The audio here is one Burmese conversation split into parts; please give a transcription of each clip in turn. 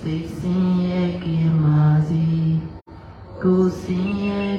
စိတ်ဆင်းရဲကင်းပါစေကိုယ်ဆင်းရဲ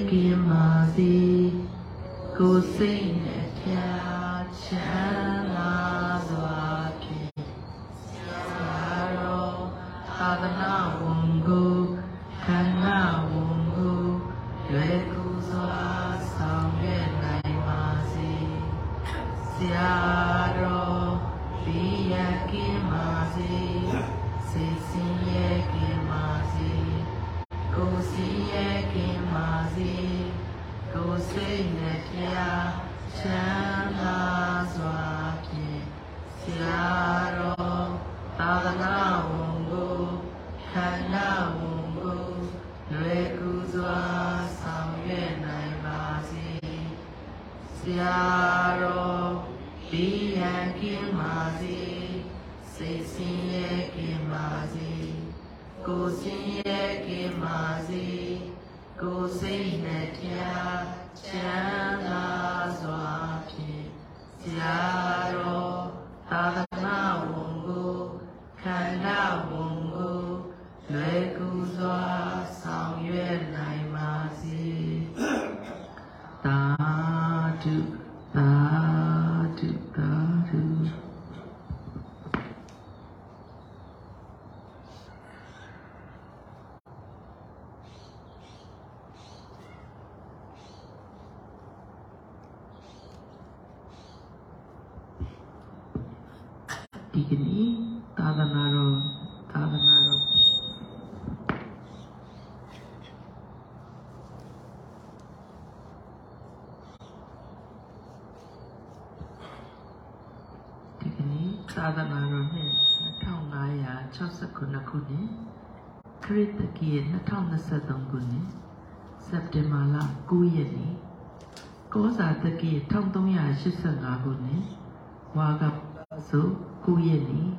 ဆို9ရက်နေ့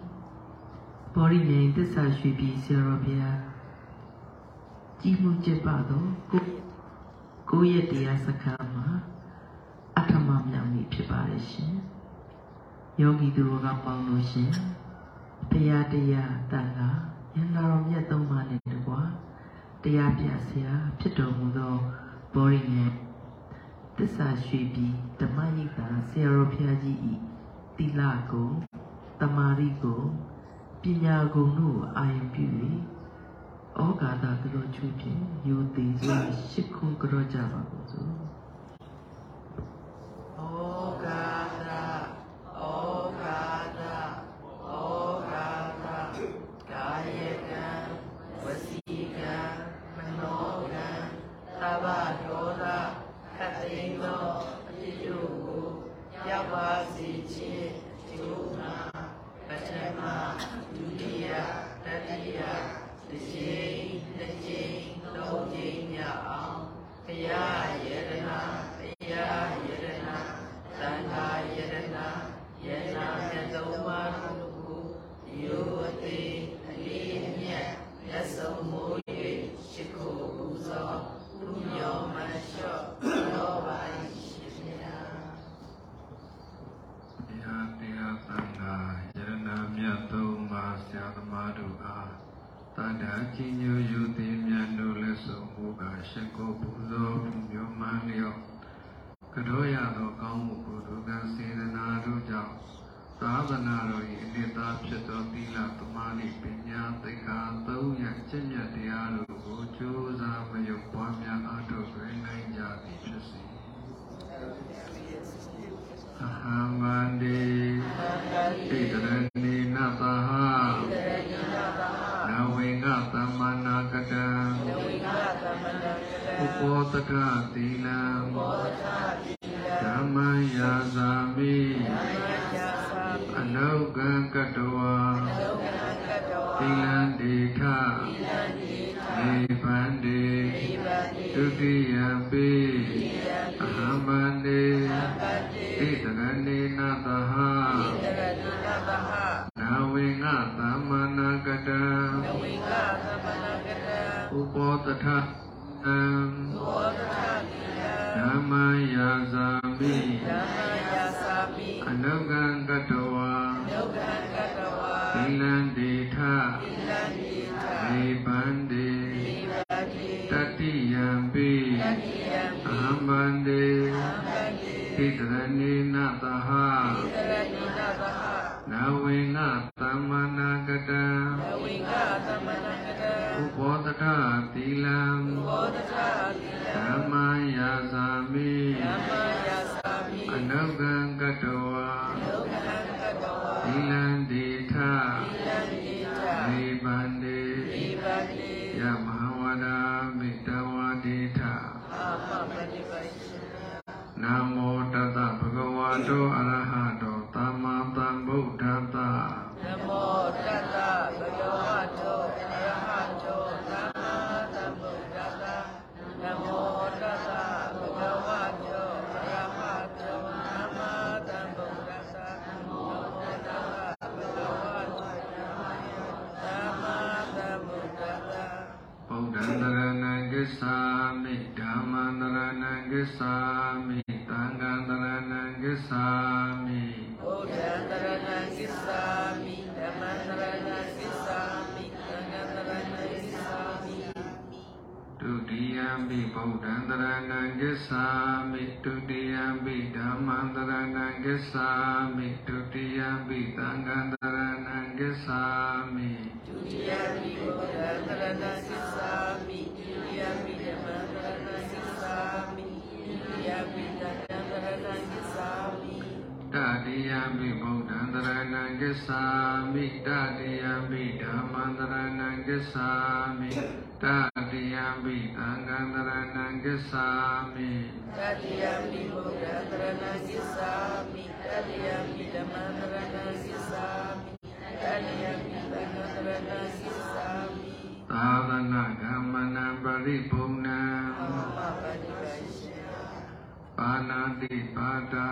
ဘောရီနေသစ္စာရွှေပြည်ဆရာတော်ဘုရားကြီးမှုကျက်ပါတော့ကိုကိုယ့်ရဲ့တရားစခန်းမှာအထမမြောင်နေ့ဖြစ်ပါတယ်ရှင်ယောဂီသူတော်ကောင်းပေါင်းလို့ရှင်တရားတရားတန်ခါယန္တာတော်မြတ်သုံးပါးနဲ့တကွာတရားပြဆရာဖြစ်တော်မူသောဘောရီနေသစ္စာရွှေပြည်ဓမ္မရိပ်သာဆရာတော်ဘုရားကြီး ဤတိလကိုတမာရီကိုပညာဂုဏ်တို့ကိုအာရုံပြု၍ဩဃာတကရောချွဖြင့်ယူသည်စွာရှစ်ခုကရောကြပါကုန်စို့ဩဃာတဩဃာတဩဃာတကာယကံဝစီကံမနောကံသဗ္ဗဒေါသခတ်သိမ်းသောအဖြစ်တို့ကိုရောက်ပါစေခြင်းကျိုးမှာပထမဒုတိယတတိယတစ်ချိန်နှစ်ချိန်သုံးချိန်မြောက်အောင်ဘုရားယရနာဘုရားယရနာသံဃာယရနာယရနာမြတ်သုံးပါးတို့ကိုယောအတိအလေးအမြတ်လက်ဆုံးမိုး၍ရှိခိုးပူဇော်ပုညောမလျှော့တော်ပါရှင်ဗျာ တရားတရားသံဃာယရနာမြတ်သုံးပါးဆရာသမားတို့အားတန်တာကြီးညိုယူသည်မြတ်တို့လက်ဆုံးမူကားရှိခိုးပူဇော်မြို့မှန်လျော့ကတော်ရသောကောင်းမှုကိုယ်တို့ကစေတနာတို့ကြောင့်သာသနာတော်၏အနှစ်သာဖြစ်သောသီ လသမာဓိပညာသိက္ခာသုံးရကျင့်မြတ်တရားတို့ကိုကြိုးစားမယုတ်ပွားများအားထုတ်တွင်နိုင်ကြသည်ဖြစ်စေအဟံဗန္တိဣတရဏိနသဟနဝေင္ကသမ္မာနာကတံဥပောတကသီလံ ဒုတိယပိအဟံဗန္တိဣတရဏေနသဟနာဝေင္ကသမ္မာနာကတံဥပောတထံဓမ္မယာဇာမိအနုကံက နုကံက ကိစ္ဆာမိတတိယံပိဓမ္မံတရဏံကိစ္ဆာမိတတိယံပိသံဃံတရဏံကိစ္ဆာမိတတိယမိဘုရားတရဏံကိသာမိတတိယမိဓမ္မံတရဏံကိသာမိတတိယမိသံဃံတရဏံကိသာမိသာသနာကမ္မနံပရိပုဏ္ဏံမမပฏิပရှင်ပါဏာတိပါတာ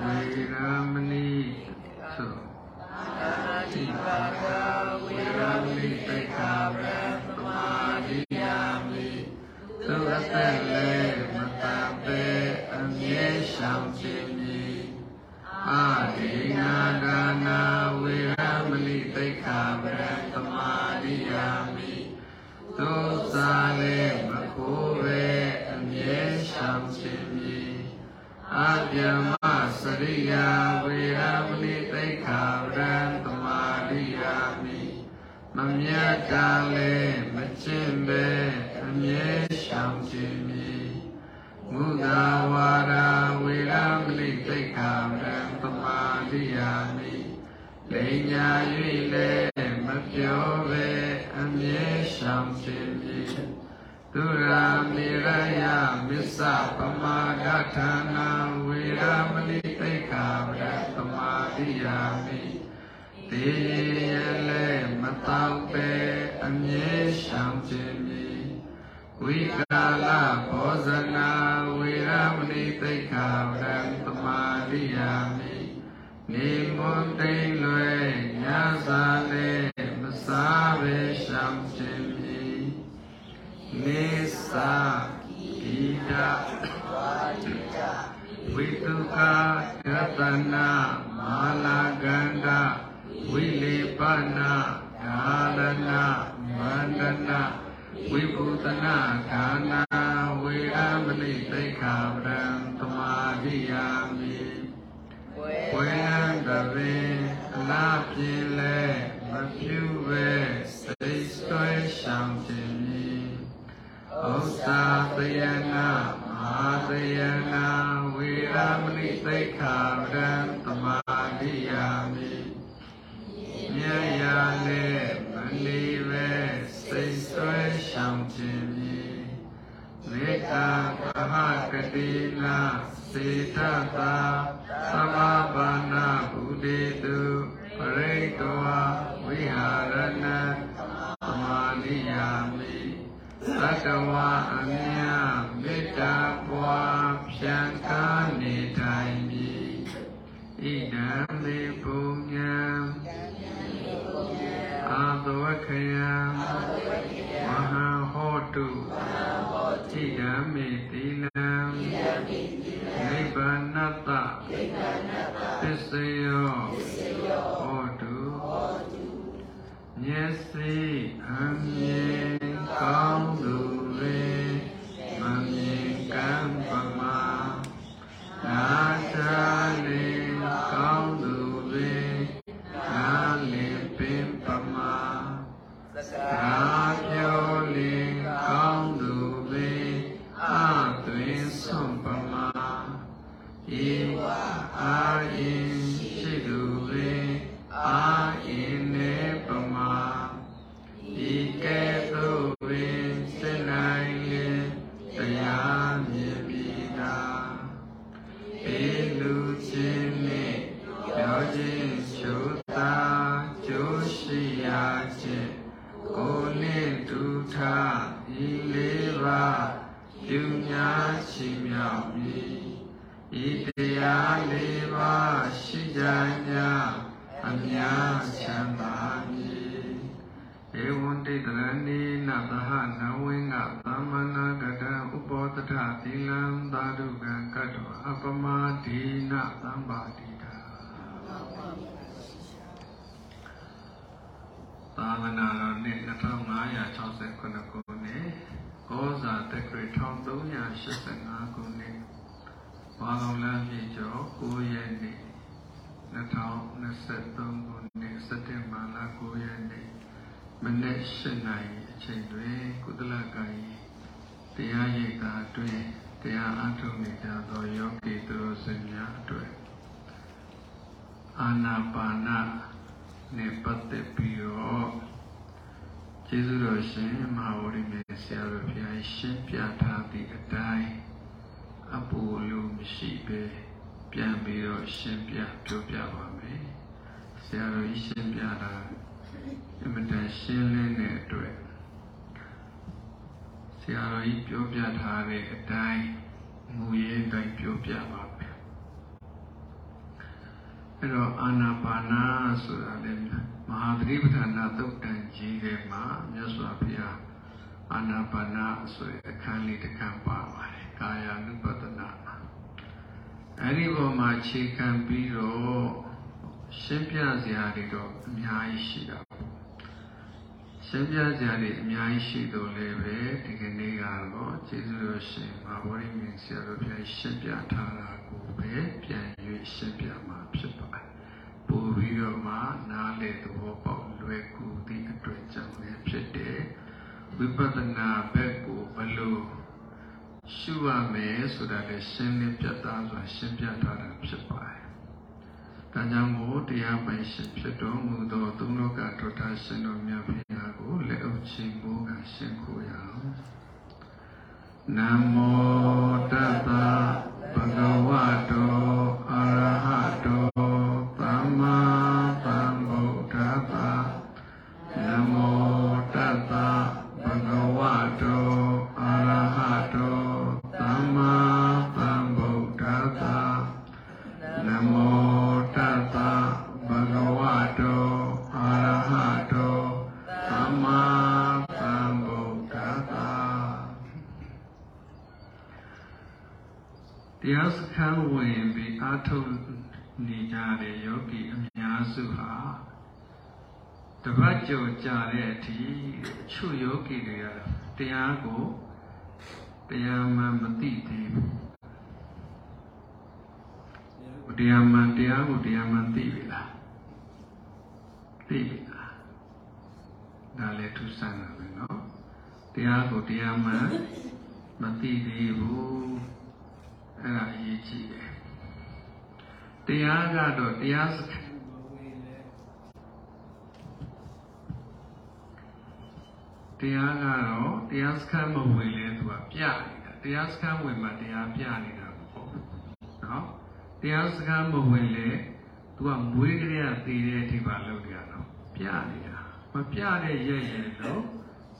ဝေရမဏိသုအာ တိပါဒဝေရမဏိတိခာဗံသမာဓိယာမိသုအသက်လည်းမတပေအမြဲရှောင်ခြင်းမည်အာဒီနာဒါနာဝေရမဏိတိခာဗရံသမာဓိယာမိသုသာလည်းမကိုးပဲအမြဲရှောင်ခြင်းမည်အာဗျမစရိယာဝေရမဏိတိခာဗရံသမာဓိယာမိ မမြတ်တာလည်းမကျင့်ပဲအမြဲရှောင်ခြင်းမည်မုသာဝါရာဝေရမဏိတိခာဗရံသမာဓိယာမိလိညာ၍လည်းမပြောပဲအမြဲရှောင်ခြင်းမည်သူရာမေရယမစ္ဆပမာဒဌာနာဝေရမဏိတိခာဗရံသမာဓိယာမိ တေယလည်းမတောက်ပဲအမြဲရှောင်ခြင်းမည်ဝိကာလဘောဇနာဝေရမဏိတိခာဗရံသမာဓိယာမိနေမွန်တိန်လွယ်ညစာလည်းမစားပဲရှောင်ခြင်းမည်နေစာဣဒဝိတုကာကတနာမာလာကန္တ ဝိလေပနာဒါရဏမန္တနာဝိပုတနာဌာနာဝေရမဏိတိခာဗရံသမာဓိယာမိဝေဝေယံတပင်အလားပြင်းလဲမဖြူပဲစိတ်ဆွဲရှောင်ခြင်းမည်ဥစ္စာတယနာမဟာတယနာဝေရမဏိသိက္ခာဗရံသမာဓိယာမိမြတ် ရာလဲမလီပဲစိတ်ဆွဲရှောင်ခြင်းမည်မေတ္တာကဟကတိနာစေတတာသမဘာနာဘုဒေတုပရိတောဝိဟာရဏသမာဓိယာမိသတ္တဝါအမြမေတ္တာပွားဖြံကားနေထိုင်မည်ဣဒံမေပုညံ အာသဝခယံမဟာဟောတုဣဒံမေတိလံနိဗ္ဗာနတ္တသစ္စယောဟောတုမျက်စိအမြင်ကောင်းသူတွေမမြင်ကံပမာနာတာလေး သာပြောလေးကောင်းသူတွေအသွင်ဆုံးပမာဧဝအာရင်ရှိသူတွေအာရင်နေပမာဤကဲ့သို့ပင်စိတ်နိုင်ရင်တရားမြင်ပြီးသာေလူချင်းနဲ့ပြောခြင်းချိုးသာကျိုးရှိရာခြင်း ပြုညာရှိမြောက်မည်ဤတရားလေးပါရှိကြ냐အများချမ်းသာမည်ဧဝံတိတရဏိနသဟနဝိင္ကသမ္မနာကတံဥပောတထသီလံသာဓုကံကတ္တောအပမဒိနသမ္ပါတိတာသာဝနာတော်နှစ်2569ခု နှစ်ကောဇာတက္ကရာ1385ခုနှစ်ဘာလောင်လမ်းပြည်ကျော်9ရက်နေ့2023ခုနှစ်စက်တင်ဘာလ9ရက်နေ့မနေ့7နိုင်အချိန်တွင်ကုသလကာယီတရားရိပ်သာအတွင်းတရားအထုတ်နေကြသောယောဂီသူတို့စင်များအတွက်အာနာပါနနဲ့ပတ်သက်ပြီးတော့ ကျေးဇူးတော်ရှင်မဟာဝိမေဆရာတော်ဘုရားရှင်းပြထားသည့်အတိုင်းအပူလို့မရှိပဲပြန်ပြီးတော့ရှင်းပြပြောပြပါမယ်ဆရာတော်ကြီးရှင်းပြတာအမတန်ရှင်းလင်းတဲ့အတွက်ဆရာတော်ကြီးပြောပြထားတဲ့အတိုင်းမူရင်းတိုင်းပြောပြပါမယ် အဲ့တော့အာနာပါနာဆိုတာလည်းမဟာသတိပဋ္ဌာနာသုတ်တန်ကြီးထဲမှာမြတ်စွာဘုရားအာနာပါနာဆိုတဲ့အခန်းလေးတစ်ခန်းပါပါတယ်ကာယ ानु ပတနာမှာအဲ့ဒီပေါ်မှာခြေခံပြီးတော့ရှင်းပြစရာတွေတော့အများကြီးရှိတာပေါ့ရှင်းပြစရာတွေအများကြီးရှိတော့လည်းပဲဒီကနေ့ကတော့ကျေးဇူးတော်ရှင်မဟာဗောဓိမင်းဆရာတော်ဘုရားရှင်းပြထားတာကို ပဲပြန်၍ရှင်းပြမှာဖြစ်ပါတယ်ပို့ပြီးတော့မှနားလေသဘောပေါက်လွယ်ကူသည့်အတွက်ကြောင့်လည်းဖြစ်တယ်ဝိပဿနာဘက်ကိုဘလို့ရှုရမယ်ဆိုတာလည်းရှင်းလင်းပြတ်သားစွာရှင်းပြထားတာဖြစ်ပါတယ်။ဒါကြောင့်မို့တရားပိုင်ရှင်ဖြစ်တော်မူသောသုံးလောကထထရှင်တော်မြတ်ဘုရားကိုလက်အုပ်ချီးမူးကရှင်းခိုးရအောင်။နမောတတ္တ ဗုဒ္ဓဝါတောအရဟတောသမ္မာသမ္စခန်းဝင်ပြီးအာထုတ်နေကြတဲ့ယောဂီအများစုဟာတပတ်ကြော်ကြာတဲ့အထိအချို့ယောဂီတွေကတရားကိုတရားမှန်မသိသေးဘူးတရားမှန်တရားကိုတရားမှန်သိပြီလားသိပြီလားဒါလည်းသူစမ်းတာပဲเนาะတရားကိုတရားမှန်မသိသေးဘူး အဲ့ဒါအရေးကြီးတယ်တရားကတော့တရားစခန်းတရားကတော့တရားစခန်းမဝင်လဲသူကပြနေတာတရားစခန်းဝင်မှတရားပြနေတာမဟုတ်ဘူးเนาะတရားစခန်းမဝင်လဲသူကမွေးကလေးကသေတဲ့အထိပါလုပ်နေရတော့ပြနေတာမပြတဲ့ရဲ့ရဲ့လို့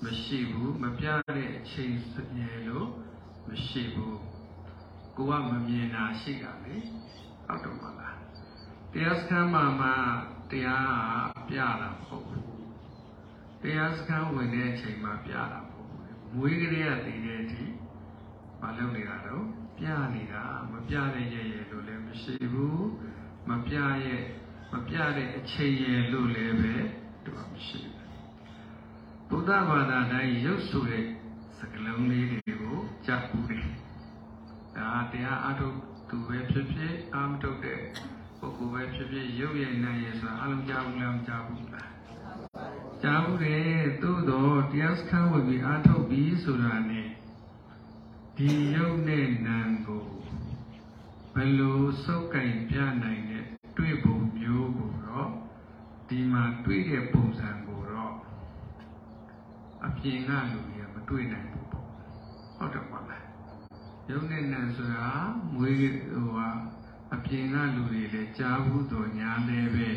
မရှိဘူးမပြတဲ့အချိန်စပြေလို့မရှိဘူး ကိုကမမြင်တာရှိတာလေဟုတ်တော့မလားတရားစခန်းမှာမှတရားပြတာမဟုတ်ဘူးတရားစခန်းဝင်တဲ့အချိန်မှာပြတာမဟုတ်ဘူးမွေးကလေးကတည်တဲ့အထိမလုပ်နေတာတော့ပြနေတာမပြတဲ့ရဲ့ရဲ့လို့လည်းမရှိဘူးမပြရဲ့မပြတဲ့အချိန်ရဲ့လို့လည်းပဲသူကမရှိဘူးဒ္ဓဘာသာတိုင်းရုပ်ဆိုတဲ့စကလုံးလေးတွေကိုကြားဘူးတယ် ဒါတရားအထုတ်သူပဲဖြစ်ဖြစ်အာမထုတ်တဲ့ပုဂ္ဂိုလ်ပဲဖြစ်ဖြစ်ရုပ်ရဲ့နာရဲ့ဆိုတာအလုံးကြားဘူးလားမကြားဘူးလားကြားဘူးတယ်သို့တော့တရားစခန်းဝင်ပြီးအာထုတ်ပြီးဆိုတာနဲ့ဒီရုပ်နဲ့နာကိုဘယ်လိုစုပ်ကင်ပြနိုင်တဲ့တွေ့ပုံမျိုးကိုတော့ဒီမှာတွေ့တဲ့ပုံစံကိုတော့အပြင်ကလူတွေကမတွေ့နိုင်ဘူးပေါ့ဟုတ်တယ်မလား ရုပ်နဲ့နာဆိုတာမွေးဟိုဟာအပြင်ကလူတွေလည်းကြားဘူးတော့ညာလည်းပဲ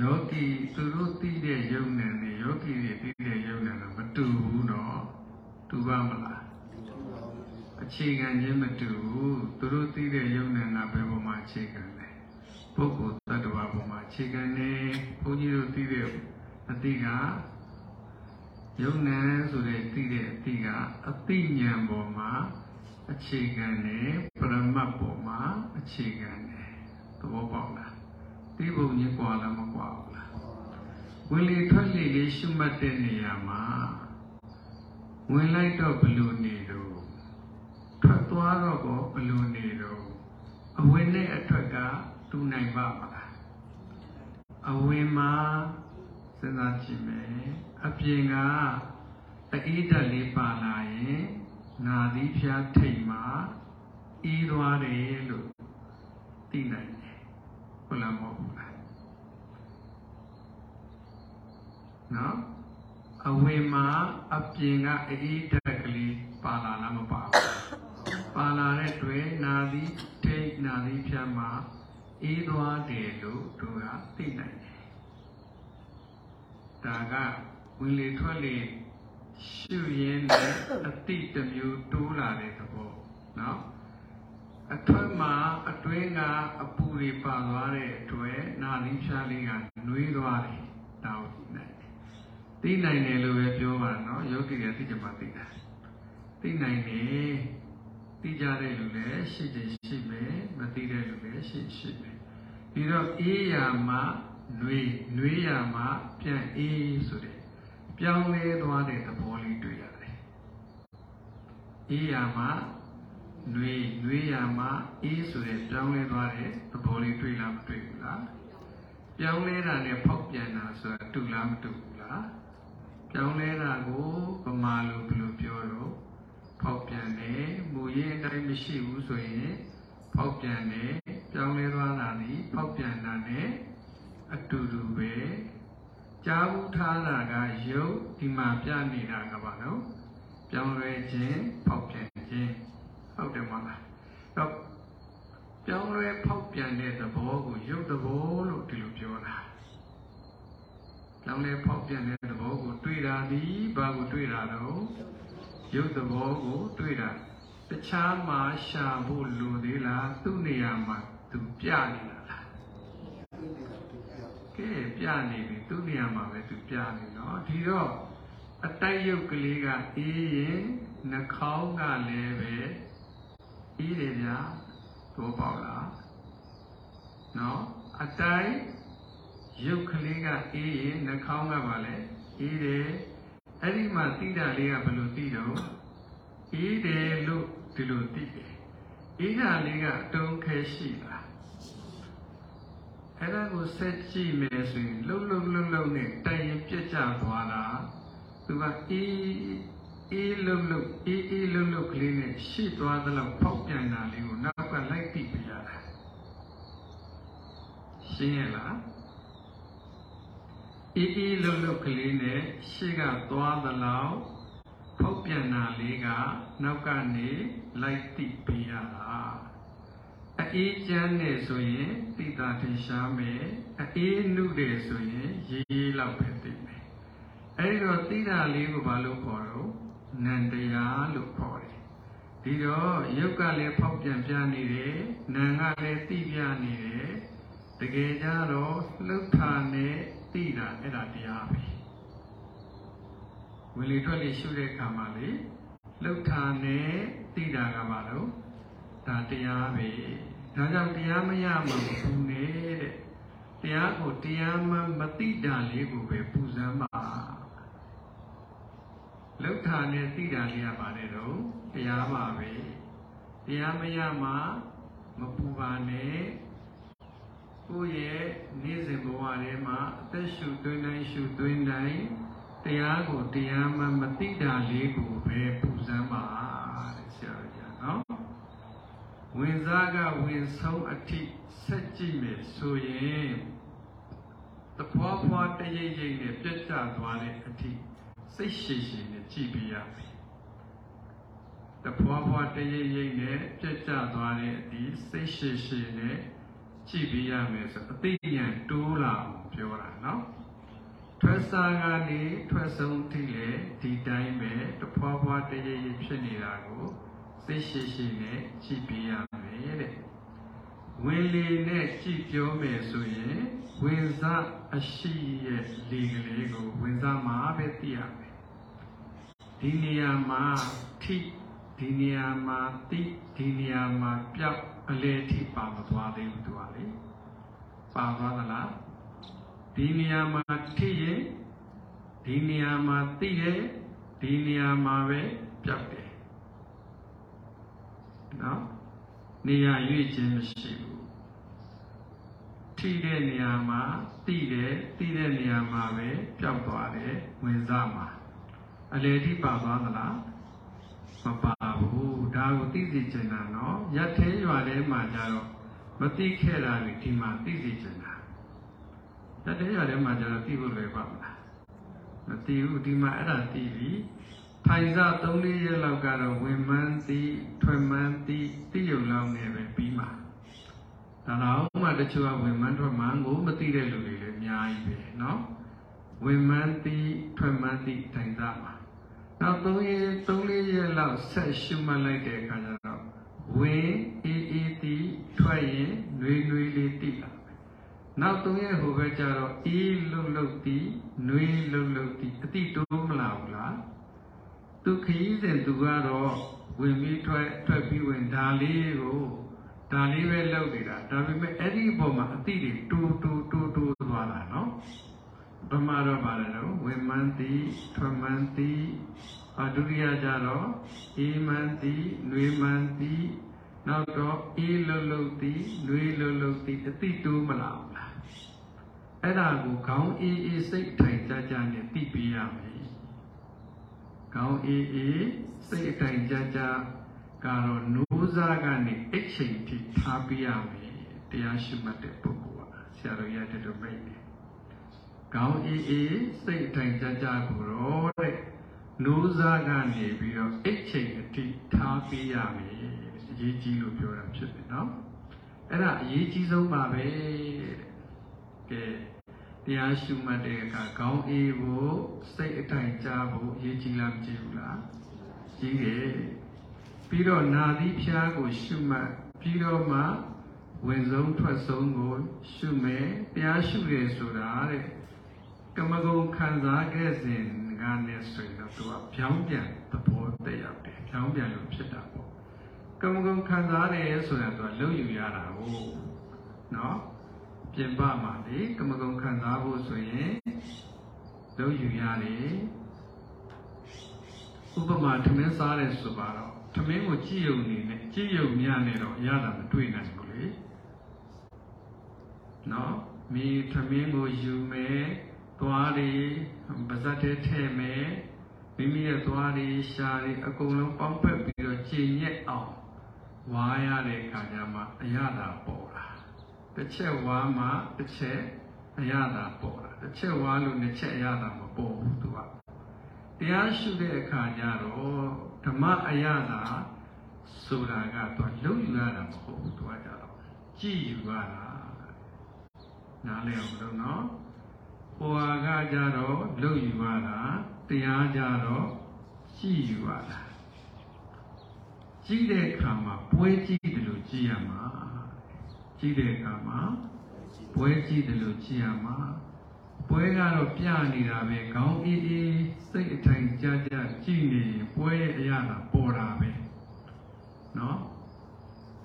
ယောဂီသူတို့သိတဲ့ယုံနဲ့နဲ့ယောဂီတွေသိတဲ့ယုံနဲ့တော့မတူဘူးတော့တူပါမလားအခြေခံချင်းမတူဘူးသူတို့သိတဲ့ယုံနဲ့ကဘယ်ပေါ်မှာအခြေခံလဲပုဂ္ဂိုလ်တ attva ပေါ်မှာအခြေခံနေဘုန်းကြီးတို့သိတဲ့အတိကယုံနဲ့ဆိုတဲ့သိတဲ့အတိကအတိညာဏ်ပေါ်မှာ အခြေခံနေပရမတ်ပေါ်မှာအခြေခံနေသဘောပေါက်လားဒီဘုံကြီးကွာလားမကွာဘူးလားဝင်လေထွက်လေလေးရှုမှတ်တဲ့နေရာမှာဝင်လိုက်တော့ဘယ်လိုနေတော့ထွက်သွားတော့ကောဘယ်လိုနေတော့အဝင်နဲ့အထွက်ကတူနိုင်ပါမလားအဝင်မှာစဉ်းစားကြည့်မယ်အပြင်ကတအေးတက်လေးပါလာရင် နာသီးဖျားထိတ်မှာအေးသွားတယ်လို့သိနိုင်တယ်ဟုတ်လားမဟုတ်ဘူးလားနော်အဝင်မှာအပြင်ကအေးတက်ကလေးပါလာလားမပါဘူးပါလာတဲ့တွေ့နာသီးထိတ်နာသီးဖျားမှာအေးသွားတယ်လို့တို့ကသိနိုင်တယ်ဒါကဝင်လေထွက်လေ ရှုရင်းနဲ့အတိတစ်မျိုးတိုးလာတဲ့သဘောနော်အထွက်မှာအတွင်းကအပူတွေပါသွားတဲ့အတွက်နာလီဖြားလေးကနှွေးသွားတယ်ဒါကိုသိနိုင်တယ်သိနိုင်တယ်လို့ပဲပြောပါနော်ယောဂီကသိကြမှာသိတာသိနိုင်တယ်သိကြတဲ့လူလည်းရှိတယ်ရှိမယ်မသိတဲ့လူလည်းရှိရှိမယ်ပြီးတော့အေးရာမှာနှွေးနှွေးရာမှာပြန်အေးဆိုတဲ့ ပြောင်းလဲသွားတဲ့သဘောလေးတွေ့ရတယ်အေးရာမှာနှွေးနှွေးရာမှာအေးဆိုတဲ့ပြောင်းလဲသွားတဲ့သဘောလေးတွေ့လားမတွေ့ဘူးလားပြောင်းလဲတာနဲ့ဖောက်ပြန်တာဆိုတာတူလားမတူဘူးလားပြောင်းလဲတာကိုပမာလို့ဘယ်လိုပြောတော့ဖောက်ပြန်တယ်မူရင်းအတိုင်းမရှိဘူးဆိုရင်ဖောက်ပြန်တယ်ပြောင်းလဲသွားတာဒီဖောက်ပြန်တာနဲ့အတူတူပဲ ကြားဘူးထားတာကယုတ်ဒီမှာပြနေတာကဘာလို့ပြောင်းလဲခြင်းဖောက်ပြန်ခြင်းဟုတ်တယ်မလားတော့ပြောင်းလဲဖောက်ပြန်တဲ့သဘောကိုယုတ်သဘောလို့ဒီလိုပြောတာပြောင်းလဲဖောက်ပြန်တဲ့သဘောကိုတွေ့တာဒီဘာကိုတွေ့တာတော့ယုတ်သဘောကိုတွေ့တာတခြားမှာရှာဖို့လိုသေးလားသူ့နေရာမှာသူပြနေတာလား ကဲပြနေပြီသူ့နေရာမှာပဲသူပြနေနော်ဒီတော့အတိုက်ရုပ်ကလေးကအေးရင်နှာခေါင်းကလည်းပဲအေးတယ်ဗျာသိုးပေါက်လားနော်အတိုက်ရုပ်ကလေးကအေးရင်နှာခေါင်းကပါလေအေးတယ်အဲ့ဒီမှာသိတာလေးကဘယ်လိုသိတော့အေးတယ်လို့ဒီလိုသိတယ်အေးတာလေးကအတုံးခဲရှိလား အဲ့ဒါကိုဆက်ကြည့်မယ်ဆိုရင်လှုပ်လှုပ်လှုပ်လှုပ်နဲ့တိုင်ရင်ပြက်ကျသွားတာသူကအေးအေးလှုပ်လှုပ်အေးအေးလှုပ်လှုပ်ကလေးနဲ့ရှိသွားသလောက်ပေါက်ပြန်တာလေးကိုနောက်ကလိုက်ပြီးပြရတာရှင်းရလားအေးအေးလှုပ်လှုပ်ကလေးနဲ့ရှေ့ကသွားသလောက်ဖောက်ပြန်တာလေးကနောက်ကနေလိုက်တိပေးရတာ အေးချမ်းနေဆိုရင်တိတာထင်ရှားမယ်အေးနုတယ်ဆိုရင်ရေးရေးလောက်ပဲသိမယ်အဲဒီတော့တိတာလေးကိုဘာလို့ခေါ်တော့နန္တရားလို့ခေါ်တယ်ဒီတော့ရုပ်ကလည်းဖောက်ပြန်ပြနေတယ်နာမ်ကလည်းတိပြနေတယ်တကယ်ကြတော့လှုပ်ထာနဲ့တိတာအဲ့ဒါတရားပဲဝင်လေထွက်လေရှုတဲ့အခါမှာလေလှုပ်ထာနဲ့တိတာကဘာလို့ ဒါတရားပဲဒါကြောင့်တရားမရမှာမပူနေတဲ့တရားကိုတရားမှမသိတာလေးကိုပဲပူဇမ်းပါလောက်ထာနဲ့သိတာလေးရပါတယ်တော့တရားပါပဲတရားမရမှမပူပါနဲ့ကိုယ့်ရဲ့နေ့စဉ်ဘဝထဲမှာအသက်ရှူသွင်းတိုင်းရှူသွင်းတိုင်းတရားကိုတရားမှမသိတာလေးကိုပဲပူဇမ်းပါတဲ့ဆရာတော်ကြီးနော် ဝင်စားကဝင်ဆုံးအထိဆက်ကြည့်မယ်ဆိုရင်တဖွာဖွာတရိပ်ရိပ်နဲ့ပြတ်ကျသွားတဲ့အထိစိတ်ရှိရှိနဲ့ကြည့်ပြရမယ်တဖွာဖွာတရိပ်ရိပ်နဲ့ပြတ်ကျသွားတဲ့အထိစိတ်ရှိရှိနဲ့ကြည့်ပြရမယ်ဆိုအသိဉာဏ်တိုးလာအောင်ပြောတာနော်ထွက်စားကနေထွက်ဆုံးထိလေဒီတိုင်းပဲတဖွာဖွာတရိပ်ရိပ်ဖြစ်နေတာကို စိတ်ရှိရှိနဲ့ကြည့်ပြရမယ်တဲ့ဝင်လေနဲ့ကြည့်ပြောမယ်ဆိုရင်ဝင်စားအရှိရဲ့လေကလေးကိုဝင်စားမှာပဲသိရမယ်ဒီနေရာမှာထိဒီနေရာမှာတိဒီနေရာမှာပြောက်အလေထိပါမသွားသေးဘူးသူကလေပါသွားသလားဒီနေရာမှာထိရင်ဒီနေရာမှာတိတယ်ဒီနေရာမှာပဲပြောက်တယ် နော်နေရာရွေးခြင်းမရှိဘူးထိတဲ့နေရာမှာတိတယ်တိတဲ့နေရာမှာပဲပျောက်သွားတယ်ဝင်စားမှာအလေတိပါသွားသလားမပါဘူးဒါကိုသိစေချင်တာနော်ရက်သေးရွာထဲမှာကြတော့မသိခဲ့တာလေဒီမှာသိစေချင်တာရက်သေးရွာထဲမှာကြတော့သိဖို့လွယ်ပါမလားမသိဘူးဒီမှာအဲ့ဒါသိပြီ ထိုင်စ3လေးရက်လောက်ကတော့ဝင်မှန်းသိထွက်မှန်းသိသိရုံလောက်နဲ့ပဲပြီးမှာဒါတော့မှတချို့ကဝင်မှန်းထွက်မှန်းကိုမသိတဲ့လူတွေလည်းအများကြီးပဲเนาะဝင်မှန်းသိထွက်မှန်းသိထိုင်စမှာနောက်3ရက်3လေးရက်လောက်ဆက်ရှုမှတ်လိုက်တဲ့အခါကျတော့ဝင်အေးအေးသိထွက်ရင်နှွေးနှွေးလေးသိလာနောက်3ရက်ဟိုဘက်ကျတော့အေးလုံလုံသိနှွေးလုံလုံသိအတိတိုးမလာဘူးလား သူခရီးစဉ်သူကတော့ဝင်ပြီးထွက်ထွက်ပြီးဝင်ဒါလေးကိုဒါလေးပဲလုပ်နေတာဒါပေမဲ့အဲ့ဒီအပေါ်မှာအတိတွေတူတူတူတူသွားတာနော်ပမာတော့ပါတယ်နော်ဝင်မှန်တိထွက်မှန်တိအဒုတိယကြတော့အေးမှန်တိနှွေးမှန်တိနောက်တော့အေးလှုပ်လှုပ်တိနှွေးလှုပ်လှုပ်တိအတိတူးမလားအဲ့ဒါကိုခေါင်းအေးအေးစိတ်ထိုင်ကြကြနဲ့သိပြရမယ် ခေါင်းအေးအေးစိတ်ထိုင်ကြကြကတော့နိုးစားကနေအိတ်ချိန်ထိထားပေးရမယ်တရားရှိမှတ်တဲ့ပုဂ္ဂိုလ်ကဆရာတော်ရတဲ့လိုမိတ်တယ်ခေါင်းအေးအေးစိတ်ထိုင်ကြကြကိုတော့တဲ့နိုးစားကနေပြီးတော့အိတ်ချိန်အထိထားပေးရမယ်အရေးကြီးလို့ပြောတာဖြစ်တယ်နော်အဲ့ဒါအရေးကြီးဆုံးပါပဲတဲ့ကဲ တရားရှုမှတ်တဲ့အခါခေါင်းအေးဖို့စိတ်အထိုင်ကြဖို့အရေးကြီးလားမကြီးဘူးလားကြီးတယ်ပြီးတော့နာသီးဖျားကိုရှုမှတ်ပြီးတော့မှဝင်ဆုံးထွက်ဆုံးကိုရှုမယ်တရားရှုရဆိုတာတဲ့ကမ္မဂုံခံစားခဲ့စဉ်ကနဲ့ဆိုရင်တော့သူကဖြောင်းပြန်သဘောတည့်ရောက်တယ်ဖြောင်းပြန်လို့ဖြစ်တာပေါ့ကမ္မဂုံခံစားတယ်ဆိုတာသူကလုံယူရတာကိုနော် ပြင်ပမှာလေကမ္မဂုံခံစားဖို့ဆိုရင်လုံယူရတယ်ဥပမာထမင်းစားတယ်ဆိုပါတော့သမင်းကိုကြည့်ယုံနေနဲ့ကြည့်ယုံမြနဲ့တော့ရတာမတွေ့နိုင်ဘူးလေနော်မိသမင်းကိုယူမယ်သွားတွေပါဇက်ထဲထည့်မယ်မိမိရဲ့သွားတွေရှာတွေအကုန်လုံးပေါင်းဖက်ပြီးတော့ချိန်ညက်အောင်ဝါရတဲ့ခါကျမှအရသာပေါ်လာ တစ်ချက်ဝါမှတစ်ချက်အရသာပေါ်လာတစ်ချက်ဝါလို့နှစ်ချက်အရသာမပေါ်ဘူးသူကတရားရှုတဲ့အခါကျတော့ဓမ္မအရသာဆိုတာကတော့လုံယူရတာမဟုတ်ဘူးသူကကြတော့ကြည်ယူရတာနားလည်အောင်လို့နော်ဟိုဟာကကြတော့လုံယူရတာတရားကြတော့ကြည်ယူရတာကြည်တဲ့အခါမှာပွဲကြည့်တယ်လို့ကြည်ရမှာ ကြည်တဲ့အခါမှာပွဲကြည့်တယ်လို့ကြည်ရမှာပွဲကတော့ပြနေတာပဲခေါင်းအေးအေးစိတ်အထိုင်ကြကြကြည့်နေပွဲရဲ့အရာကပေါ်တာပဲเนาะ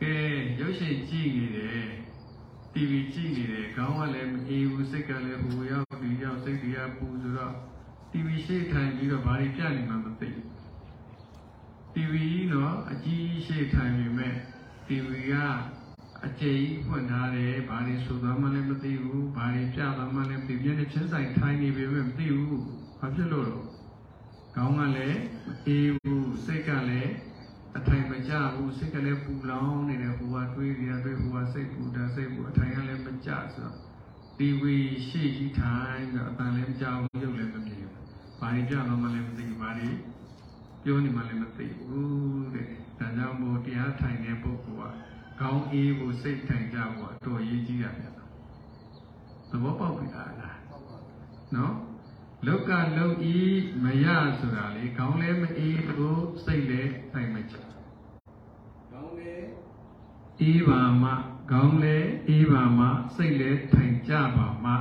ကဲရုပ်ရှင်ကြည့်နေတယ် TV ကြည့်နေတယ်ခေါင်းကလည်းမအေးဘူးစိတ်ကလည်းဟိုရောက်ဒီရောက်စိတ်တွေကပူဆိုတော့ TV ရှေ့ထိုင်ပြီးတော့ဘာတွေပြနေမှမသိဘူး TV နော်အကြီးရှေ့ထိုင်ပြီမဲ့ TV က အကျဉ်းဖွင့်ထားတယ်ဘာတွေဆိုသွားမှလည်းမသိဘူးဘာတွေပြသွားမှလည်းမသိဘူးညနေချင်းဆိုင်ထိုင်နေပြီမဲ့မသိဘူးဘာဖြစ်လို့လဲခေါင်းကလည်းမအေးဘူးစိတ်ကလည်းအထိုင်မကျဘူးစိတ်ကလည်းပူလောင်နေတယ်ဟိုကတွေးရတွေးဟိုကစိတ်ပူတာစိတ်ပူအထိုင်ကလည်းမကျဆိုတော့ TV ရှေ့ကြီးထိုင်ပြီးတော့အတန်လည်းမကြောက်ရုပ်လည်းမမြင်ဘူးဘာတွေပြသွားမှလည်းမသိဘူးဘာတွေပြောနေမှလည်းမသိဘူးတဲ့ဒါကြောင့်မို့တရားထိုင်တဲ့ပုဂ္ဂိုလ်က ခေါင်းအေးဖို့စိတ်ထိုင်ကြဖို့အတော်ရေးကြီးတာဗျာသဘောပေါက်ပြီလားနော်လောကလုံဤမရဆိုတာလေခေါင်းလည်းမအေးဘူးစိတ်လည်းထိုင်မကြခေါင်းလည်းအေးပါမှခေါင်းလည်းအေးပါမှစိတ်လည်းထိုင်ကြပါမှ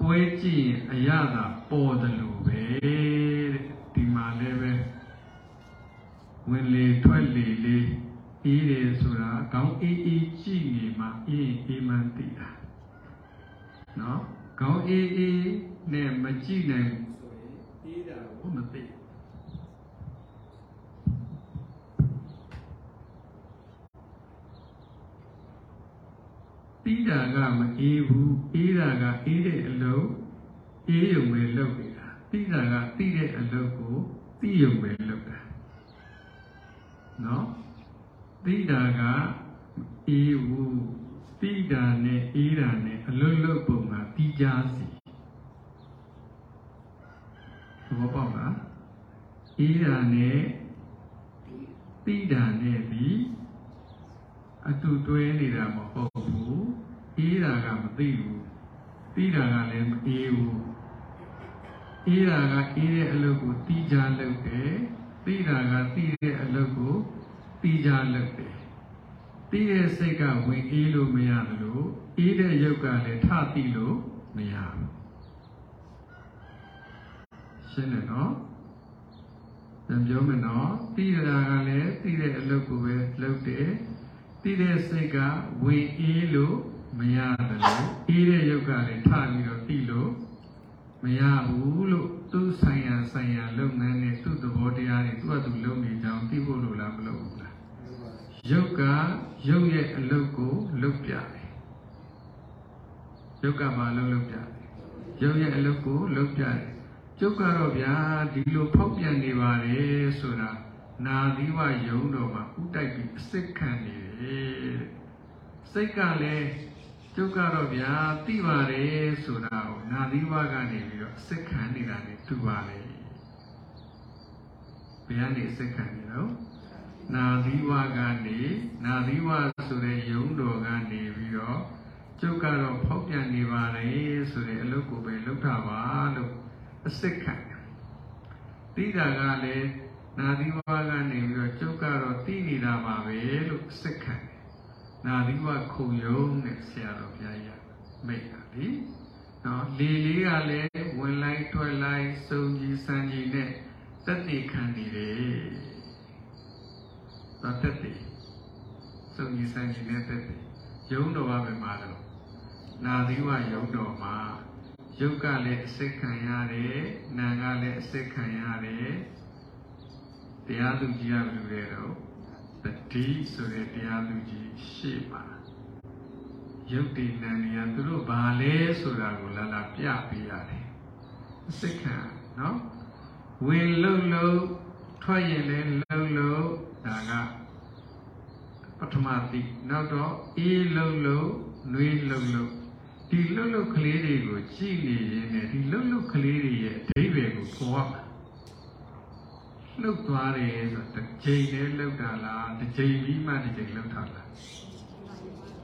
ပွဲကြည့်ရင်အရသာပေါ်တယ်လို့ပဲတဲ့ဒီမှာလည်းပဲဝင်လေထွက်လေလေး အေးတယ်ဆိုတာခေါင်းအေးအေးကြည့်နေမှအေးအေးမှန်းသိတာနော်ခေါင်းအေးအေးနဲ့မကြည့်နိုင်ဘူးဆိုရင်အေးတာကိုမသိဘူးပြီးတာကမအေးဘူးအေးတာကအေးတဲ့အလုပ်အေးရုံပဲလုပ်နေတာပြီးတာကပြီးတဲ့အလုပ်ကိုပြီးရုံပဲလုပ်တာနော် ပြီးတာကအေးဘူးပြီးတာနဲ့အေးတာနဲ့အလုပ်လုပ်ပုံကပြီးကြစီသဘောပေါက်လားအေးတာနဲ့ပြီးတာနဲ့ပြီးအတူတွဲနေတာမဟုတ်ဘူးအေးတာကမသိဘူးပြီးတာကလည်းမအေးဘူးအေးတာကအေးတဲ့အလုပ်ကိုတီးကြလုပ်တယ်ပြီးတာကတီးတဲ့အလုပ်ကို တီးကြလုပ်တယ်တီးတဲ့စိတ်ကဝင်အေးလို့မရဘူးလို့အေးတဲ့ရုပ်ကလည်းထတီးလို့မရဘူးရှင်းတယ်နော်ပြန်ပြောမယ်နော်တီးတာကလည်းတီးတဲ့အလုပ်ကိုပဲလုပ်တယ်တီးတဲ့စိတ်ကဝင်အေးလို့မရတယ်လို့အေးတဲ့ရုပ်ကလည်းထပြီးတော့တီးလို့မရဘူးလို့သူ့ဆိုင်ရာဆိုင်ရာလုပ်ငန်းနဲ့သူ့သဘောတရားတွေသူ့အတူလုပ်နေကြအောင်သိဖို့လိုလားမလုပ်ဘူးလား ရုပ်ကရုပ်ရဲ့အလုပ်ကိုလုပ်ပြတယ်ရုပ်ကမှလုပ်လုပ်ပြတယ်ရုပ်ရဲ့အလုပ်ကိုလုပ်ပြတယ်ကျုပ်ကတော့ဗျာဒီလိုဖောက်ပြန်နေပါတယ်ဆိုတာနာသီဝယုံတော်မှာဥတိုက်ပြီးအစစ်ခံနေတယ်စိတ်ကလည်းကျုပ်ကတော့ဗျာသိပါတယ်ဆိုတာကိုနာသီဝကနေပြီးတော့အစစ်ခံနေတာနဲ့တူပါလေဘယ်ကနေအစစ်ခံနေတော့ နာသီဝကနေနာသီဝဆိုတဲ့ယုံတော်ကနေပြီးတော့ကျုပ်ကတော့ဖောက်ပြန်နေပါလေဆိုတဲ့အလုပ်ကိုပဲလုပ်တာပါလို့အစစ်ခံတိတာကလည်းနာသီဝကနေပြီးတော့ကျုပ်ကတော့သိနေတာပါပဲလို့အစစ်ခံနာသီဝခုံယုံနဲ့ဆရာတော်ဘုရားကြီးမိတ်တာလေနော်လေလေးကလည်းဝင်လိုက်ထွက်လိုက်စုံကြီးစံကြီးနဲ့တက်တည်ခံနေတယ် တော့တက်တည်စုံကြီးစံကြီးနဲ့တက်တည်ယုံတော်ပါပဲမှာတော့နာသီဝယုံတော်မှာရုပ်ကလည်းအစစ်ခံရတယ်နာကလည်းအစစ်ခံရတယ်တရားသူကြီးကဘယ်လိုလဲတော့တတိဆိုတဲ့တရားသူကြီးရှေ့ပါရုပ်တည်နာနေရသူတို့ဘာလဲဆိုတာကိုလာလာပြပေးရတယ်အစစ်ခံနော်ဝင်လုံးလုံး ထွက်ရင်လည်းလုံးလုံးဒါကပထမတိနောက်တော့အေးလုံးလုံးနှွေးလုံးလုံးဒီလှုပ်လှုပ်ကလေးတွေကိုကြည့်နေရင်လည်းဒီလှုပ်လှုပ်ကလေးတွေရဲ့အဓိပ္ပာယ်ကိုပေါ်ရမှာလှုပ်သွားတယ်ဆိုတော့တစ်ချိန်နဲ့လှုပ်တာလားတစ်ချိန်ပြီးမှတစ်ချိန်လှုပ်တာလား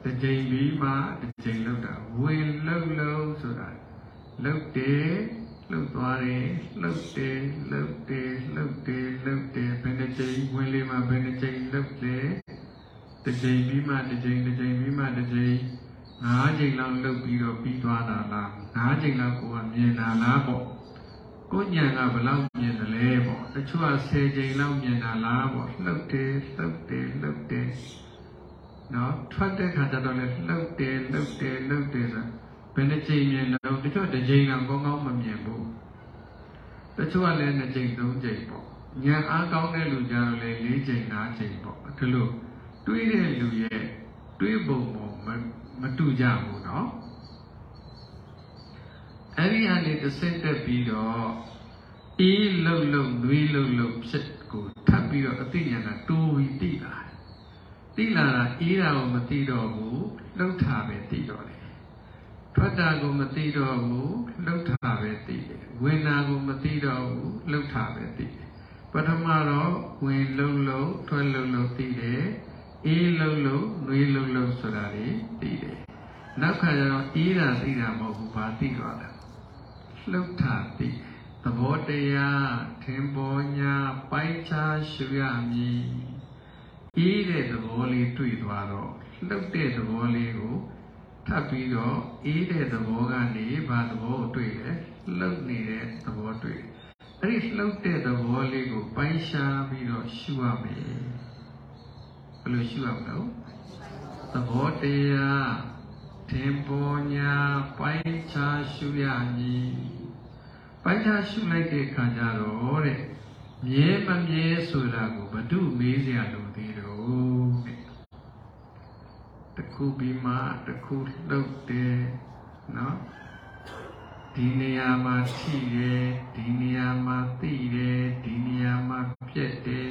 တစ်ချိန်ပြီးမှတစ်ချိန်လှုပ်တာဝင်လှုပ်လှုပ်ဆိုတာလှုပ်တယ် လှုပ်သွားတယ်လှုပ်တယ်လှုပ်တယ်လှုပ်တယ်လှုပ်တယ်ဘယ်နှချိန်ဝင်လေမှဘယ်နှချိန်လှုပ်တယ်တစ်ချိန်ပြီးမှတစ်ချိန်တစ်ချိန်ပြီးမှတစ်ချိန်၅ချိန်လောက်လှုပ်ပြီးတော့ပြီးသွားတာလား၅ချိန်လောက်ကိုကမြင်တာလားပေါ့ကိုညံကဘယ်လောက်မြင်တယ်လဲပေါ့တချို့က10ချိန်လောက်မြင်တာလားပေါ့လှုပ်တယ်လှုပ်တယ်လှုပ်တယ်နော်ထွက်တဲ့ခါကျတော့လည်းလှုပ်တယ်လှုပ်တယ်လှုပ်တယ်ဆို ဘယ်နှချိန်မြင်လို့တချို့တစ်ချိန်လောက်ကောင်းကောင်းမမြင်ဘူး တချို့ကလည်း2ချိန်3ချိန်ပေါ့ဉာဏ်အားကောင်းတဲ့လူကြတော့လည်း4ချိန်5ချိန်ပေါ့ဒီလိုတွေးတဲ့လူရဲ့တွေးပုံပုံမမတူကြဘူးเนาะအဲ့ဒီအနေတစ်ဆင့်တက်ပြီးတော့အေးလှုပ်လှုပ်နှွေးလှုပ်လှုပ်ဖြစ်ကိုထပ်ပြီးတော့အသိဉာဏ်ကတိုးပြီးသိလာတယ်သိလာတာအေးတာကိုမသိတော့ဘူးလှုပ်တာပဲသိတော့တယ် ထွက်တာကိုမသိတော့ဘူးလှုပ်တာပဲသိတယ်ဝင်တာကိုမသိတော့ဘူးလှုပ်တာပဲသိတယ်ပထမတော့ဝင်လှုပ်လှုပ်ထွက်လှုပ်လှုပ်သိတယ်အေးလှုပ်လှုပ်နှွေးလှုပ်လှုပ်ဆိုတာတွေသိတယ်နောက်ခါကျတော့အေးတာသိတာမဟုတ်ဘူးဘာသိတော့လဲလှုပ်တာသိသဘောတရားထင်ပေါ်ညာပိုက်ခြားရှုရမည်အေးတဲ့သဘောလေးတွေ့သွားတော့လှုပ်တဲ့သဘောလေးကို ထပ်ပြီးတော့အေးတဲ့သဘောကနေဘာသဘောကိုတွေ့လဲလှုပ်နေတဲ့သဘောတွေ့တယ်အဲ့ဒီလှုပ်တဲ့သဘောလေးကိုပိုင်းရှားပြီးတော့ရှုရမယ်ဘယ်လိုရှုရမလဲသဘောတရားထင်ပေါ်ညာပိုင်းခြားရှုရမည်ပိုင်းခြားရှုလိုက်တဲ့အခါကျတော့တဲ့မြဲမမြဲဆိုတာကိုဘ ᱹ မေးစရာလိုသေးတော့တဲ့ တစ်ခုပြီးမှတစ်ခုလှုပ်တယ်နော်ဒီနေရာမှာထိတယ်ဒီနေရာမှာသိတယ်ဒီနေရာမှာပြက်တယ်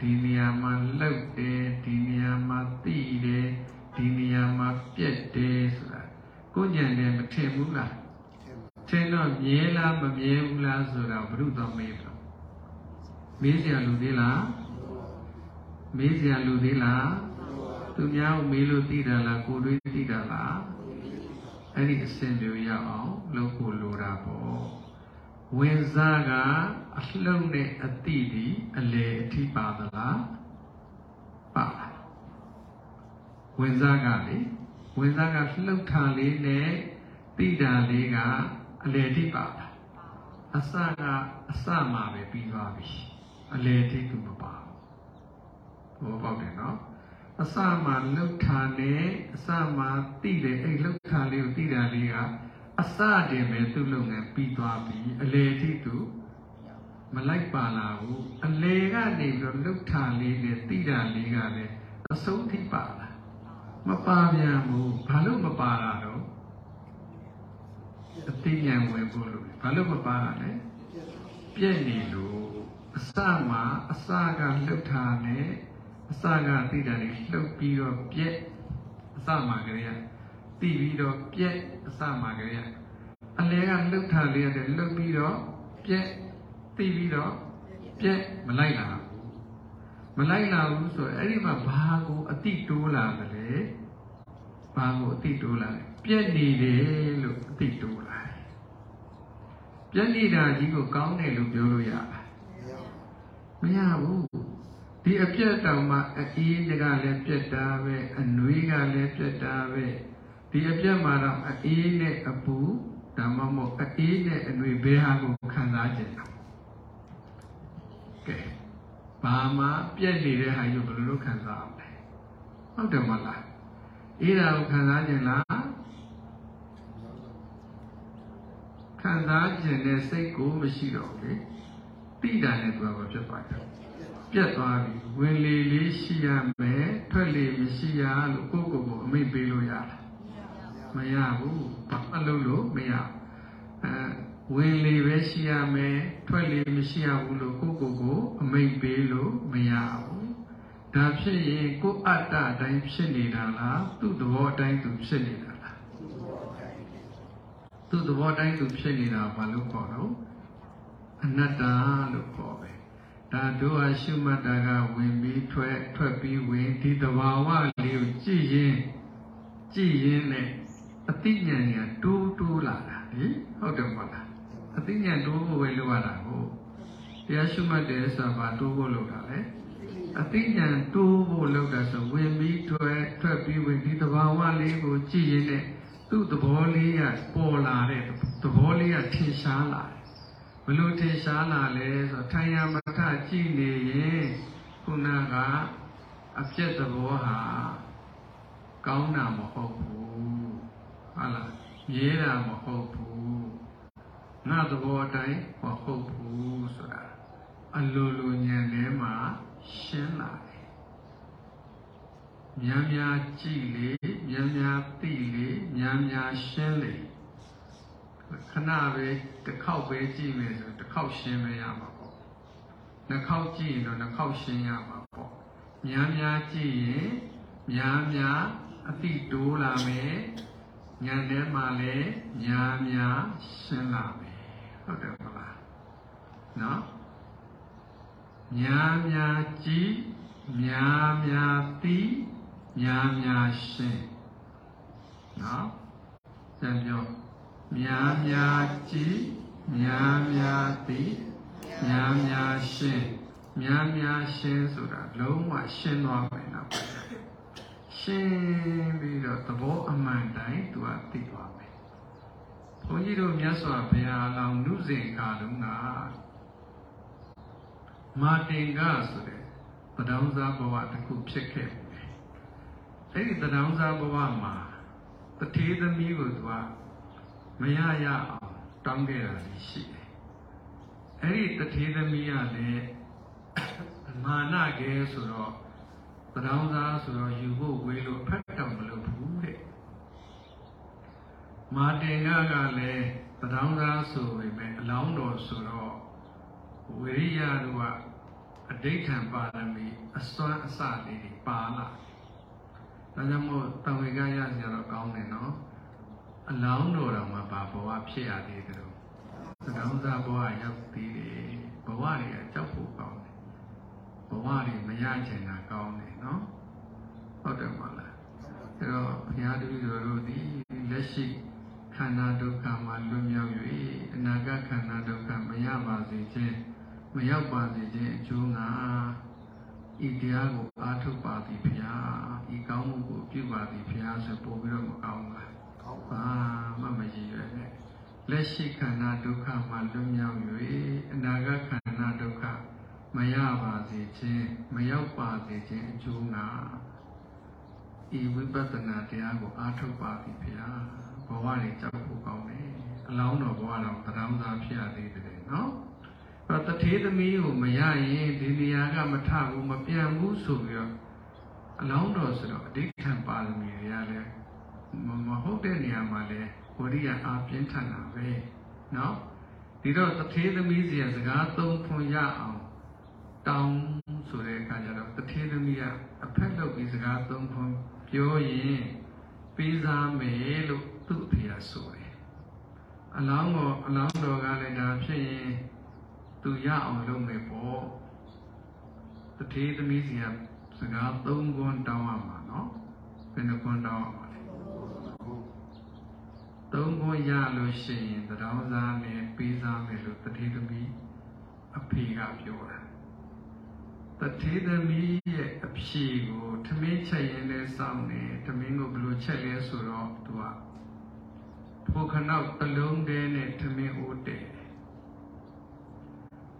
ဒီနေရာမှာလှုပ်တယ်ဒီနေရာမှာသိတယ်ဒီနေရာမှာပြက်တယ်ဆိုတာကိုညံတယ်မထင်ဘူးလားထင်တော့မြဲလားမမြဲဘူးလားဆိုတာဘုရုတော်မေးတော့မေးစရာလူသေးလားမေးစရာလူသေးလား သူများကိုမေးလို့သိတာလားကိုတွေးသိတာလားအဲ့ဒီအစဉ်မျိုးရအောင်လုပ်ဖို့လိုတာပေါ့ဝင်စားကအလှုပ်နဲ့အတိဒီအလေအထိပါသလားပါလားဝင်စားကလေဝင်စားကလှုပ်ထားလေးနဲ့တိတာလေးကအလေအထိပါလားအစကအစမှာပဲပြီးသွားပြီအလေအထိသူမပါဘူးဘောပေါက်တယ်နော် အစမှလှုပ်ထားနဲ့အစမှတိတယ်အဲ့လှုပ်ထားလေးကိုတိတာလေးကအစတင်ပဲသူ့လုပ်ငန်းပြီးသွားပြီအလေအထိသူမလိုက်ပါလာဘူးအလေကနေပြီးတော့လှုပ်ထားလေးနဲ့တိတာလေးကလည်းအဆုံးထိပါလာမပါပြန်ဘူးဘာလို့မပါလာတော့အသိဉာဏ်ဝင်ဖို့လို့ဘာလို့မပါလာလဲပြည့်နေလို့အစမှအစကလှုပ်ထားနဲ့ အစကသိတာလေးလှုပ်ပြီးတော့ပြက်အစမှကလေးကသိပြီးတော့ပြက်အစမှကလေးကအလဲကလှုပ်ထားလေးရတယ်လှုပ်ပြီးတော့ပြက်သိပြီးတော့ပြက်မလိုက်လာဘူးမလိုက်လာဘူးဆိုရင်အဲ့ဒီမှာဘာကိုအတိတိုးလာတယ်လေဘာကိုအတိတိုးလာလဲပြက်နေတယ်လို့အတိတိုးလာတယ်ပြက်နေတာကြီးကိုကောင်းတယ်လို့ပြောလို့ရလားမရဘူး ဒီအပြက်တောင်မှအေးကလည်းပြက်တာပဲအနှွေးကလည်းပြက်တာပဲဒီအပြက်မှာတော့အေးနဲ့အပူဒါမှမဟုတ်အေးနဲ့အနှွေးဘယ်ဟာကိုခံစားကြလဲကဲဘာမှပြက်နေတဲ့ဟာကိုဘယ်လိုလုပ်ခံစားအောင်လဲဟုတ်တယ်မလားအေးတာကိုခံစားကြလားခံစားခြင်းနဲ့စိတ်ကိုမရှိတော့ဘူးတိတာနဲ့သူကပြတ်သွားတယ် ပြတ်သွားပြီဝင်လေလေးရှိရမယ်ထွက်လေမရှိရလို့ကိုယ့်ကိုယ်ကိုအမိတ်ပေးလို့ရလားမရဘူးဘာမှလုပ်လို့မရအဲဝင်လေပဲရှိရမယ်ထွက်လေမရှိရဘူးလို့ကိုယ့်ကိုယ်ကိုအမိတ်ပေးလို့မရဘူးဒါဖြစ်ရင်ကိုယ်အတ္တအတိုင်းဖြစ်နေတာလားသူ့သဘောအတိုင်းသူဖြစ်နေတာလားသူ့သဘောအတိုင်းသူဖြစ်နေတာဘာလို့ခေါ်တော့အနတ္တလို့ခေါ် ပဲဒါတို့ဟာရှုမှတ်တာကဝင်ပြီးထွက်ထွက်ပြီးဝင်ဒီတဘာဝလေးကိုကြည့်ရင်ကြည့်ရင်နဲ့အသိဉာဏ်ကတိုးတိုးလာတာဟင်ဟုတ်တယ်မဟုတ်လားအသိဉာဏ်တိုးဖို့ပဲလိုရတာကိုတရားရှုမှတ်တယ်ဆိုတာဘာတိုးဖို့လိုတာလဲအသိဉာဏ်တိုးဖို့လုပ်တာဆိုဝင်ပြီးထွက်ထွက်ပြီးဝင်ဒီတဘာဝလေးကိုကြည့်ရင်နဲ့သူ့သဘောလေးကပေါ်လာတဲ့သဘောလေးကထင်ရှားလာတယ်ဘ လို့ထင်ရှားလာလဲဆိုထိုင်ရမထကြည့်နေရင်ခုနကအပြည့်သဘောဟာကောင်းတာမဟုတ်ဘူးဟုတ်လားမြဲတာမဟုတ်ဘူးငါသဘောအတိုင်းမဟုတ်ဘူးဆိုတာအလိုလိုဉာဏ်ထဲမှာရှင်းလာတယ်များများကြည့်လေများများသိလေများများရှင်းလေ ခဏပဲတစ်ခေါက်ပဲကြည့်မယ်ဆိုတစ်ခေါက်ရှင်းမရမှာပေါ့နှစ်ခေါက်ကြည့်ရင်တော့နှစ်ခေါက်ရှင်းရမှာပေါ့များများကြည့်ရင်များများအသိတိုးလာမယ်ဉာဏ်ထဲမှာလည်းများများရှင်းလာမယ်ဟုတ်တယ်မလားနော်များများကြည့်များများသိများများရှင်းနော်စံပြော များများကြည့်များများသိများများရှင်းများများရှင်းဆိုတာလုံးဝရှင်းသွားမယ်နော်ရှင်းပြီးတော့သဘောအမှန်တိုင်းသူကသိသွားမယ်ဘုန်းကြီးတို့မြတ်စွာဘုရားအလောင်းနုစဉ်ကာတုန်းကမာတင်ကဆိုတဲ့တဒေါင်းစားဘဝတစ်ခုဖြစ်ခဲ့တယ်အဲ့ဒီတဒေါင်းစားဘဝမှာတထေးသမီးကိုသူက မရရအောင်တောင်းခဲ့တာရှိတယ်အဲ့ဒီတထေးသမီးကလည်းမာနကဲဆိုတော့တဒေါင်းစားဆိုတော့ယူဖို့ဝေးလို့ဖတ်တော့မလို့ဘူးတဲ့မာတင်ကကလည်းတဒေါင်းစားဆိုပေမဲ့အလောင်းတော်ဆိုတော့ဝိရိယတို့ကအဋိဌံပါရမီအစွမ်းအစလေးတွေပါလာဒါကြောင့်မို့တံဝေကရစရာတော့ကောင်းတယ်နော် အလောင်းတော်တော်မှာဘာဘဝဖြစ်ရသေးတယ်လို့သံဃာဘဝရောက်သေးတယ်ဘဝတွေကကြောက်ဖို့ကောင်းတယ်ဘဝတွေမရချင်တာကောင်းတယ်နော်ဟုတ်တယ်မလားအဲတော့ဘုရားတပည့်တော်တို့ဒီလက်ရှိခန္ဓာဒုက္ခမှာလွတ်မြောက်၍အနာဂတ်ခန္ဓာဒုက္ခမရပါစေခြင်းမရောက်ပါစေခြင်းအကျိုးငါဤတရားကိုအားထုတ်ပါသည်ဖျားဤကောင်းမှုကိုပြုပါသည်ဖျားဆိုပို့ပြီးတော့မကောင်းဘူး လားကောင်းပါမမရည်ရွယ်နဲ့လက်ရှိခန္ဓာဒုက္ခမှာလွတ်မြောက်၍အနာဂတ်ခန္ဓာဒုက္ခမရပါစေခြင်းမရောက်ပါစေခြင်းအကျိုးငါဤဝိပဿနာတရားကိုအားထုတ်ပါသည်ဖျားဘဝတွေကြောက်ဖို့ကောင်းတယ်အလောင်းတော်ဘဝတော်တရားသာဖြစ်ရသေးတယ်နော်တထေးသမီးကိုမရရင်ဒီနေရာကမထဘူးမပြန်ဘူးဆိုပြီးတော့အလောင်းတော်ဆိုတော့အဋ္ဌံပါရမီတွေကလည်း မဟုတ်တဲ့နေရာမှာလည်းဝရိယအားပြင်းထန်တာပဲเนาะဒီတော့တထေးသမီးစီကစကားသုံးဖွန်ရအောင်တောင်းဆိုတဲ့အခါကျတော့တထေးသမီးကအဖက်လုပ်ပြီးစကားသုံးဖွန်ပြောရင်ပေးစားမယ်လို့သူ့အဖေကဆိုတယ်အလောင်းတော်အလောင်းတော်ကလည်းဒါဖြစ်ရင်သူရအောင်လုပ်မယ်ပေါ့တထေးသမီးစီကစကားသုံးခွန်းတောင်းရမှာနော်ဘယ်နှခွန်းတောင်းရမှာလဲ သုံးခွန်းရလို့ရှိရင်တတော်စားနဲ့ပေးစားမယ်လို့တထေးသမီးအဖေကပြောတာတထေးသမီးရဲ့အဖြေကိုထမင်းချက်ရင်လဲစောင့်နေထမင်းကိုဘယ်လိုချက်လဲဆိုတော့သူကဖိုခနောက်တလုံးတည်းနဲ့ထမင်းအိုးတယ်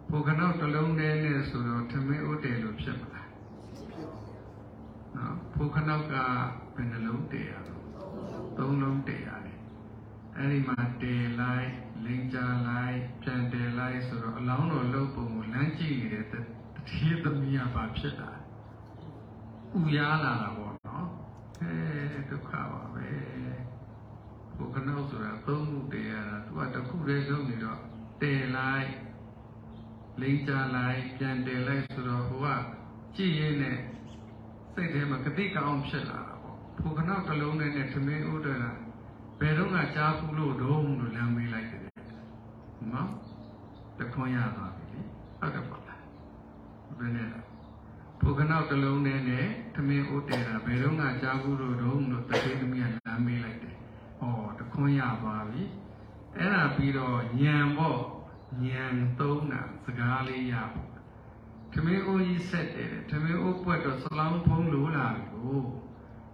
ဘုခနောက်တစ်လုံးတည်းနဲ့ဆိုတော့ထမင်းဥတည်လို့ဖြစ်မလားနော်ဘုခနောက်ကဘယ်နှလုံးတည်ရတော့သုံးလုံးတည်ရတယ် အဲ့ဒီမှာတည်လိုက်လင်ကြလိုက်ပြန်တည်လိုက်ဆိုတော့အလောင်းတော်လှုပ်ပုံကိုလမ်းကြည့်နေတဲ့တတိယသမီးကဘာဖြစ်တာဥရလာတာပေါ့နော်အဲဒုက္ခပါပဲဘုခနောက်ဆိုတာသုံးခုတည်ရတာသူကတစ်ခုတည်းလုံးနေတော့တည်လိုက်လိမ့်ကြလိုက်ပြန်တယ်လိုက်ဆိုတော့ဟိုကကြည့်ရင်းနဲ့စိတ်ထဲမှာကတိကောင်းဖြစ်လာတာပေါ့ဖူခနောက်တစ်လုံးနဲ့ထမင်းဥဒ္ဒရာ ဘယ်တော့မှကြားဘူးလို့တော့လို့လမ်းမေးလိုက်တယ်နော်တခွန်ရသွားပြီလေဟုတ်ကဲ့ပါလားဘယ်နဲ့လဲဖူခနောက်တစ်လုံးနဲ့ထမင်းဥဒ္ဒရာဘယ်တော့မှကြားဘူးလို့တော့လို့တတိသမီးကလမ်းမေးလိုက်တယ်ဩတခွန်ရသွားပြီအဲ့ဒါပြီးတော့ညံပေါ့ဉာဏ်သုံးတာစကားလေးရဖို့ထမင်းအိုးကြီးဆက်တယ်ထမင်းအိုးပွက်တော့စလောင်းဖုံးလိုလာပြီကို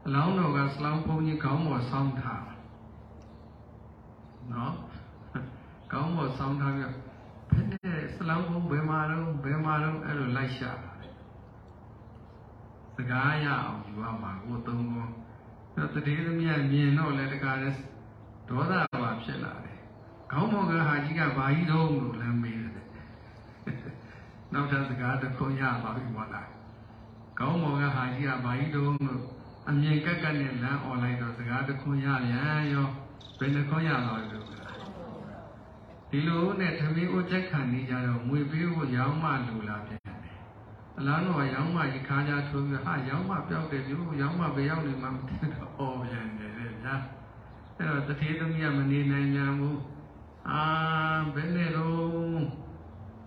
အလောင်းတော်ကစလောင်းဖုံးကြီးခေါင်းပေါ်ဆောင်းထား နော်ခေါင်းပေါ်ဆောင်းထားပြီးဘယ်နဲ့စလောင်းဖုံးဘယ်မှာတော့ဘယ်မှာတော့အဲ့လိုလိုက်ရှာစကားရအောင်ယူရမှာကိုသုံးခုတော့တတိသမီးမြင်တော့လဲတကားလဲဒေါသပါဖြစ်လာတယ်ခေါင်းမောကဟာကြီးကဘာကြီးတော့လို့လမ်းမေးတယ်နောက်ထပ်စကားတစ်ခုရပါပြီမလားခေါင်းမောကဟာကြီးကဘာကြီးတော့လို့အမြင်ကက်ကက်နဲ့လမ်းអော်လိုက်တော့စကားတစ်ခုရပြန်ရော ဘယ်နှခုရပါလို့ဒီလိုနဲ့သမီးဦးချက်ခံနေကြတော့ငွေပေးဖို့ရောင်းမလူလာပြန်တယ်အလားတော့ရောင်းမကြီးခါကြထိုးပြီးဟာရောင်းမပြောက်တယ်မျိုးရောင်းမဘယ်ရောက်နေမှမသိတော့អော်ပြန်တယ်လေဗျာအဲ့တော့တထေးသမီးကမနေနိုင်ကြဘူးအာဘယ်နဲ့တော့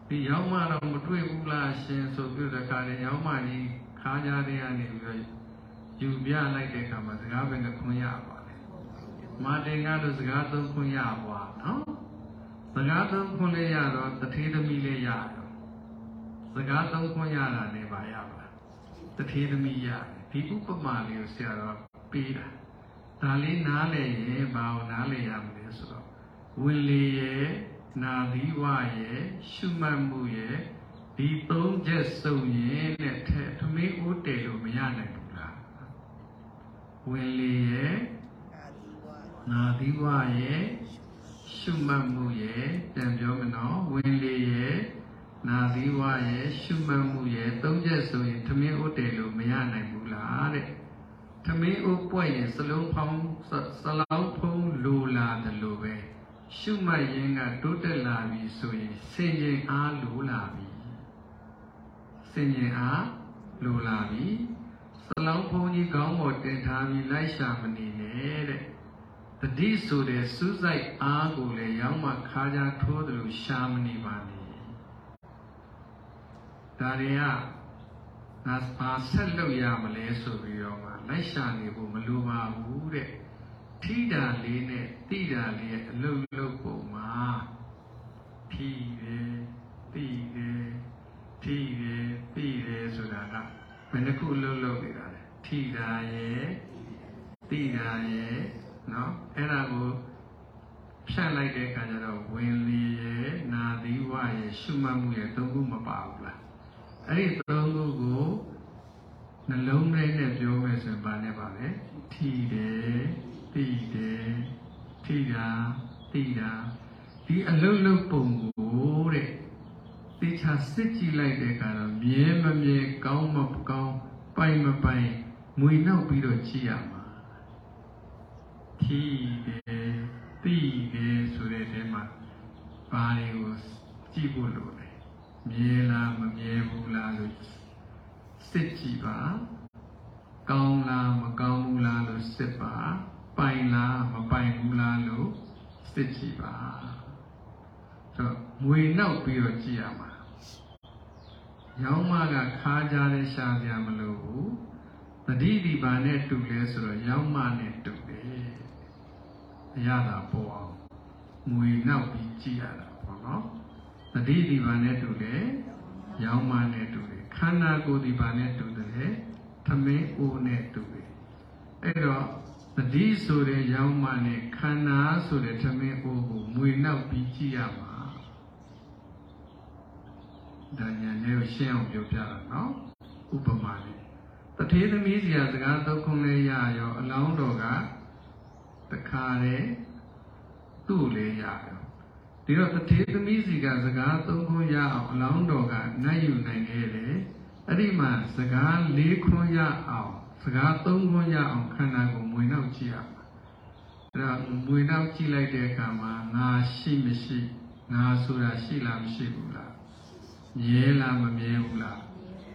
ဒီရောင်းမတော့မတွေ့ဘူးလားရှင်ဆိုပြီးတခါလေရောင်းမကြီးခါကြတဲ့ကနေပြီးတော့ယူပြလိုက်တဲ့အခါမှာစကားပဲကခွန်ရပါလေ မာတင်ကတော့စကားသုံးခွန်ရပါနော်စကားသုံးခွန်လေးရတော့တထေးသမီးလေးရတော့စကားသုံးခွန်ရတာလည်းပါရပါတထေးသမီးရတယ်ဒီဥပမာလေးကိုဆရာတော်ပေးတာဒါလေးနားလည်ရင်ဘာအောင်နားလည်ရမလဲဆိုတော့ဝင်လေရဲ့နာသီဝရဲ့ရှုမှတ်မှုရဲ့ဒီသုံးချက်စုံရင်တဲ့ထဲသမီးဦးတယ်လို့မရနိုင်ဘူးလားဝင်လေရဲ့ နာသီဝရဲ့ရှုမှတ်မှုရဲ့ပြန်ပြောမနော်ဝင်လေရဲ့နာသီဝရဲ့ရှုမှတ်မှုရဲ့သုံးချက်ဆိုရင်သမီးဦးတယ်လို့မရနိုင်ဘူးလားတဲ့သမီးဦးပွက်ရင်စလုံးဖောင်းစလောင်းဖုံးလိုလာတယ်လို့ပဲရှုမှတ်ရင်းကတိုးတက်လာပြီဆိုရင်စင်ကြင်အားလိုလာပြီစင်ကြင်အားလိုလာပြီစလောင်းဖုံးကြီးကောင်းပေါ်တင်ထားပြီးလိုက်ရှာမနေနဲ့တဲ့ တတိဆိုတဲ့စူးစိုက်အားကိုလည်းရောင်းမှခါကြထိုးတယ်လို့ရှာမနေပါနဲ့ဒါတွေကငါဘာဆက်လုပ်ရမလဲဆိုပြီးတော့မှလိုက်ရှာနေဖို့မလိုပါဘူးတဲ့ထိတာလေးနဲ့တိတာလေးရဲ့အလုံးလုံးပုံမှာဖြီးတယ်တိတယ်ထိတယ်တိတယ်ဆိုတာကဘယ်နှခုအလုံးလုံးနေတာလဲထိတာရဲ့တိတာရဲ့ နော်အဲ့ဒါကိုဖြတ်လိုက်တဲ့အခါကျတော့ဝင်လေရဲ့နာသီဝရဲ့ရှုမှတ်မှုရဲ့သုံးခုမပါဘူးလားအဲ့ဒီသုံးခုကိုနှလုံးထဲနဲ့ပြောမယ်ဆိုရင်ဘာနဲ့ပါလဲထိတယ်တိတယ်ထိတာတိတာဒီအလုံးလုံးပုံကိုတဲ့တေချာစစ်ကြည့်လိုက်တဲ့အခါတော့မြဲမမြဲကောင်းမကောင်းပိုင်မပိုင်ငွေနောက်ပြီးတော့ကြည့်ရမှာ ထိတယ်တိတယ်ဆိုတဲ့အဲမှာဘာတွေကိုကြည့်ဖို့လိုလဲမြဲလားမမြဲဘူးလားလို့စစ်ကြည့်ပါကောင်းလားမကောင်းဘူးလားလို့စစ်ပါပိုင်လားမပိုင်ဘူးလားလို့စစ်ကြည့်ပါဆိုတော့ငွေနောက်ပြီးတော့ကြည့်ရမှာရောင်းမကခါကြတဲ့ရှားပြမလို့ဘူးတတိဒီပါနဲ့တူလဲဆိုတော့ရောင်းမနဲ့တူတယ်အ ရသာပေါ်အောင်ငွေနောက်ပြီးကြည့်ရတာပေါ့နော်တတိဒီပါနဲ့တူတယ်ရောင်းမနဲ့တူတယ်ခန္ဓာကိုယ်ဒီပါနဲ့တူတယ်သမင်းအိုးနဲ့တူတယ်အဲ့တော့တတိဆိုတဲ့ရောင်းမနဲ့ခန္ဓာဆိုတဲ့သမင်းအိုးကိုငွေနောက်ပြီးကြည့်ရမှာဒါညာနဲ့ရှင်းအောင်ပြောပြတာနော်ဥပမာလေးတထေးသမီးစီကစကားသုံးခုလေးရရောအလောင်းတော်က တခါတည်းသူ့လေးရရောဒီတော့တထေးသမီးစီကစကားသုံးခုရအောင်အလောင်းတော်ကနိုင်ယူနိုင်ခဲ့တယ်အဲ့ဒီမှာစကား၄ခွန်းရအောင်စကား၃ခွန်းရအောင်ခန္ဓာကိုမွေနောက်ကြည့်ရမှာအဲ့ဒါမွေနောက်ကြည့်လိုက်တဲ့အခါမှာငါရှိမရှိငါဆိုတာရှိလားမရှိဘူးလားမြဲလားမမြဲဘူးလား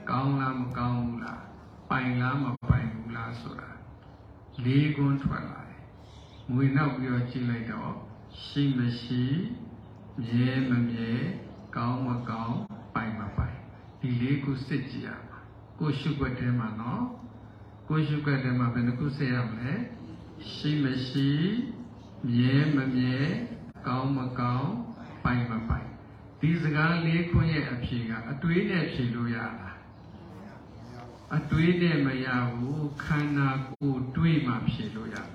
ကောင်းလားမကောင်းဘူးလားပိုင်လားမပိုင်ဘူးလားဆိုတာလေးခွန်းထွက်လာ တယ်မွေနောက်ပြီးတော့ကြည့်လိုက်တော့ရှိမရှိမြဲမမြဲကောင်းမကောင်းပိုင်မပိုင်ဒီလေးခုစစ်ကြည့်ရမှာကိုရှုွက်ထဲမှာနော်ကိုရှုွက်ထဲမှာဘယ်နှခုစစ်ရမလဲရှိမရှိမြဲမမြဲကောင်းမကောင်းပိုင်မပိုင်ဒီစကားလေးခွန်းရဲ့အဖြေကအတွေးနဲ့ဖြေလို့ရတာအတွေးနဲ့မရဘူးခန္ဓာကိုယ်တွေးမှဖြေလို့ရမှာ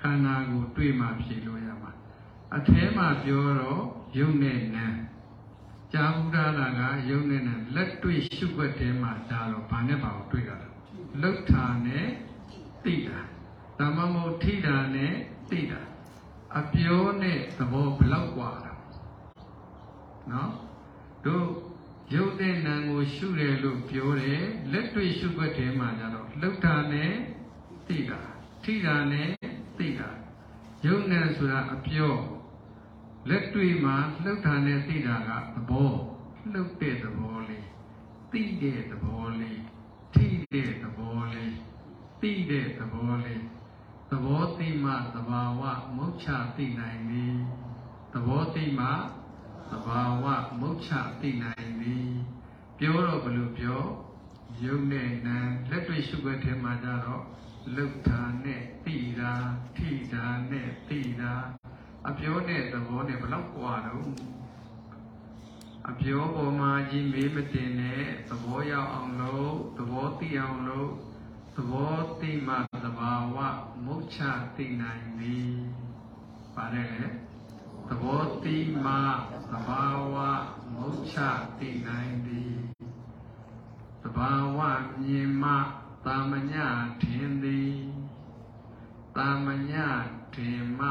ခန္ဓာကိုယ်တွေးမှဖြေလို့ရမှာအแทမှာပြောတော့ယုံနဲ့နံကြာဘုရားလာကယုံနဲ့နံလက်တွေ့ရှုွက်တဲမှာဒါတော့ဘာနဲ့ပါတွေ့တာလဲလှုပ်တာနဲ့သိတာဒါမှမဟုတ်ထိတာနဲ့သိတာ အပြောနဲ့သဘောဘလောက်กว่าတာနော်တို့ရုပ်တဲ့နာမ်ကိုရှုတယ်လို့ပြောတယ်လက်တွေ့ရှုွက်တယ်မှာကြတော့လှုပ်တာနဲ့သိတာထိတာနဲ့ သိတာရုပ်နဲ့ဆိုတာအပြောလက်တွေ့မှာလှုပ်တာနဲ့သိတာကသဘောလှုပ်တဲ့သဘောလေးသိတဲ့သဘောလေးထိတဲ့သဘောလေးသိတဲ့သဘောလေးသဘောသိမှသဘာဝမုတ်ချသိနိုင်ပြီသဘောသိမှသဘာဝမုတ်ချသိနိုင်ပြီပြောတော့ဘယ်လိုပြောယုံနဲ့နံလက်တွေ့ရှုခွက်ထဲမှာကြတော့ လုတ်တာနဲ့သိတာထိတာနဲ့သိတာအပြောနဲ့သဘောနဲ့ဘယ်လောက်ကွာတော့အပြောပေါ်မှာကြီးမေးမတင်နဲ့သဘောရောက်အောင်လို့သဘောသိအောင်လို့သဘောသိမှသဘာဝမုတ်ချသိနိုင်ပြီပါတယ်လေသဘောတိမှသဘာဝမုတ်ချသိနိုင်သည်သဘာဝမြင်မှ တာမညထင်သည်တာမညထင်မှ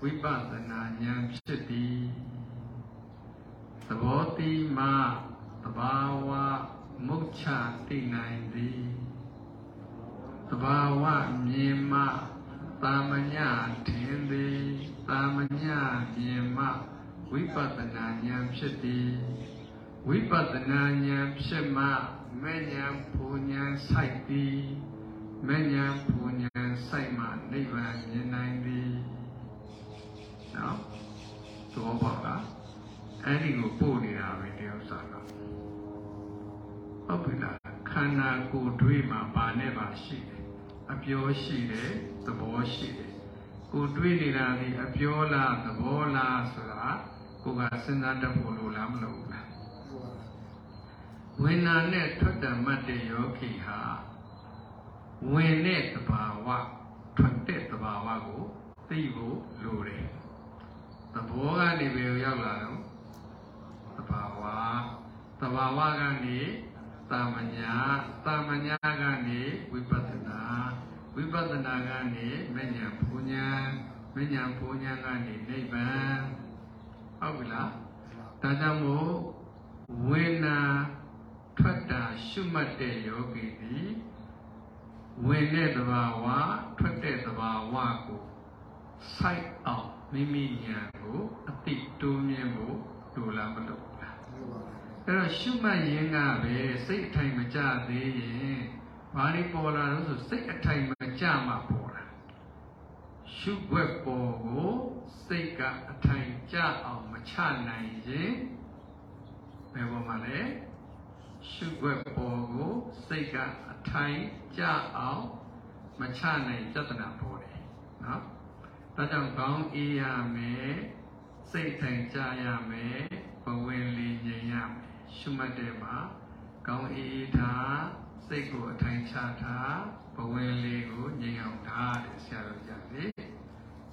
ဝိပဿနာဉာဏ်ဖြစ်သည်သဘောတိမှသဘာဝမုတ်ချသိနိုင်သည်သဘာဝမြင်မှတာမညထင်သည်တာမညမြင်မှဝိပဿနာဉာဏ်ဖြစ်သည်ဝိပဿနာဉာဏ်ဖြစ်မှ မဲ့ဉာဏ်ပူဉာဏ်ဆိုင်သည်မဲ့ဉာဏ်ပူဉာဏ်ဆိုင်မှနိဗ္ဗာန်မြင်နိုင်သည်နော်သဘောပေါက်လားအဲ့ဒီကိုပို့နေတာပဲတယောက်စားကဟုတ်ပြီလားခန္ဓာကိုယ်တွေးမှာဘာနဲ့ပါရှိတယ်အပြောရှိတယ်သဘောရှိတယ်ကိုတွေးနေတာဒီအပြောလားသဘောလားဆိုတာကိုကစဉ်းစားတတ်ဖို့လိုလားမလိုဘူးလား ဝိညာဉ်နဲ့ထွက်တမတ်တဲ့ယောဂီဟာဝင်တဲ့သဘာဝထွက်တဲ့သဘာဝကိုသိဖို့လိုတယ်သဘောကနေဘယ်ကိုရောက်လာတော့သဘာဝသဘာဝကနေတာမညာတာမညာကနေဝိပဿနာဝိပဿနာကနေမဉ္ဇဉ်ဘုံညာမဉ္ဇဉ်ဘုံညာကနေနိဗ္ဗာန်ဟုတ်ပြီလားဒါကြောင့်မို့ဝိညာ ထွက်တာရှုမှတ်တဲ့ယောဂီဒီဝင်တဲ့သဘာဝထွက်တဲ့သဘာဝကိုစိုက်အောင်မိမိဉာဏ်ကိုအတိတိုးမြင့်ဖို့လိုလားမလို့လားအဲ့တော့ရှုမှတ်ရင်းကပဲစိတ်အထိုင်မကျသေးရင်ဘာတွေပေါ်လာလို့ဆိုစိတ်အထိုင်မကျမှပေါ်လာရှုွက်ပေါ်ကိုစိတ်ကအထိုင်ကျအောင်မချနိုင်ရင်ဘယ်ပေါ်မှာလဲ ရှုွက်ပေါ်ကိုစိတ်ကအထိုင်ကျအောင်မချနိုင်ပြဿနာပေါ်တယ်နော်ဒါကြောင့်ကောင်းအေးရမယ်စိတ်ထိုင်ကြရမယ်ဘဝင်လေးငြိမ်ရမယ်ရှုမှတ်တဲ့မှာကောင်းအေးထားစိတ်ကိုအထိုင်ချထားဘဝင်လေးကိုငြိမ်အောင်ထားတယ်ဆရာတော်ကြလေ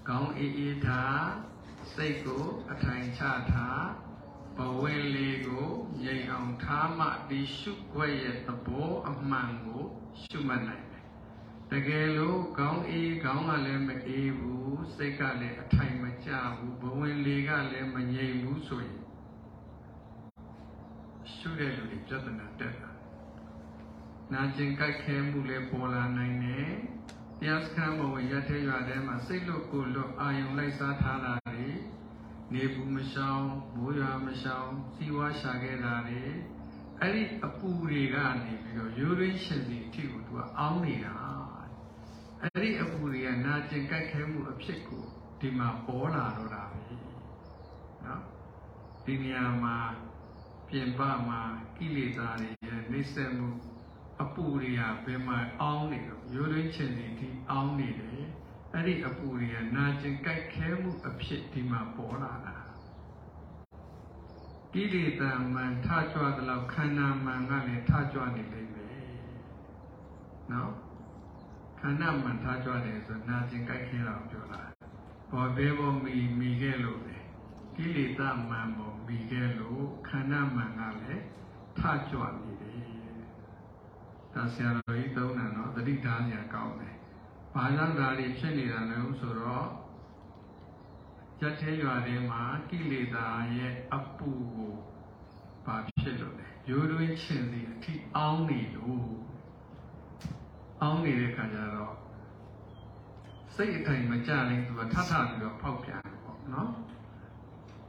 ကောင်းအေးအေးထားစိတ်ကိုအထိုင်ချထား ဘဝင်လေးကိုငြိမ်အောင်ထားမှဒီရှုွက်ရဲ့သဘောအမှန်ကိုရှုမှတ်နိုင်တယ်တကယ်လို့ကောင်းအေးကောင်းကလည်းမအေးဘူးစိတ်ကလည်းအထိုင်မကျဘူးဘဝင်လေးကလည်းမငြိမ်ဘူးဆိုရင်ရှုတဲ့လူတွေပြဿနာတက်တာနာကျင်ကြိုက်ခဲမှုလည်းပေါ်လာနိုင်တယ်တရားစခန်းဘဝင်ရတဲ့ရွာထဲမှာစိတ်လွတ်ကိုလွတ်အာယုံလိုက်စားထားတာတွေ နေဘူးမရှောင်မိုးရွာမရှောင်စီဝါရှာခဲ့တာတွေအဲ့ဒီအပူတွေကနေပြီးတော့ရိုးရင်းရှင်စီအထိကိုသူကအောင်းနေတာအဲ့ဒီအပူတွေကနာကျင်ကြိုက်ခဲမှုအဖြစ်ကိုဒီမှာပေါ်လာတော့တာပဲနော်ဒီနေရာမှာပြင်ပမှာကိလေသာတွေရဲ့နှိမ့်ဆက်မှုအပူတွေကဘယ်မှာအောင်းနေတော့ရိုးရင်းချင်စီဒီအောင်းနေတယ် အဲ့ဒီအပူတွေကနာကျင်ကြိုက်ခဲမှုအဖြစ်ဒီမှာပေါ်လာတာကိလေသာမှန်ထကြွသလောက်ခန္ဓာမှန်ကလည်းထကြွနေလိမ့်မယ်နော်ခန္ဓာမှန်ထကြွတယ်ဆိုနာကျင်ကြိုက်ခဲတာပြောတာဘောဘဲဘောမီမီခဲ့လို့လေကိလေသာမှန်ဘောမီခဲ့လို့ခန္ဓာမှန်ကလည်းထကြွနေတယ်ဒါဆရာတော်ကြီးသုံးတာနော်တတိထားစရာကောင်းတယ်။ ဘာကြောင့်ဒါတွေဖြစ်နေတာလဲဆိုတော့ရက်သေးရွာထဲမှာကိလေသာရဲ့အပူကိုဘာဖြစ်လို့လဲရိုးတွင်းချင်စီအထိအောင်းနေလို့အောင်းနေတဲ့ခါကျတော့စိတ်အထိုင်မကြရင်သူကထထပြီးတော့ဖောက်ပြန်တယ်ပေါ့နော်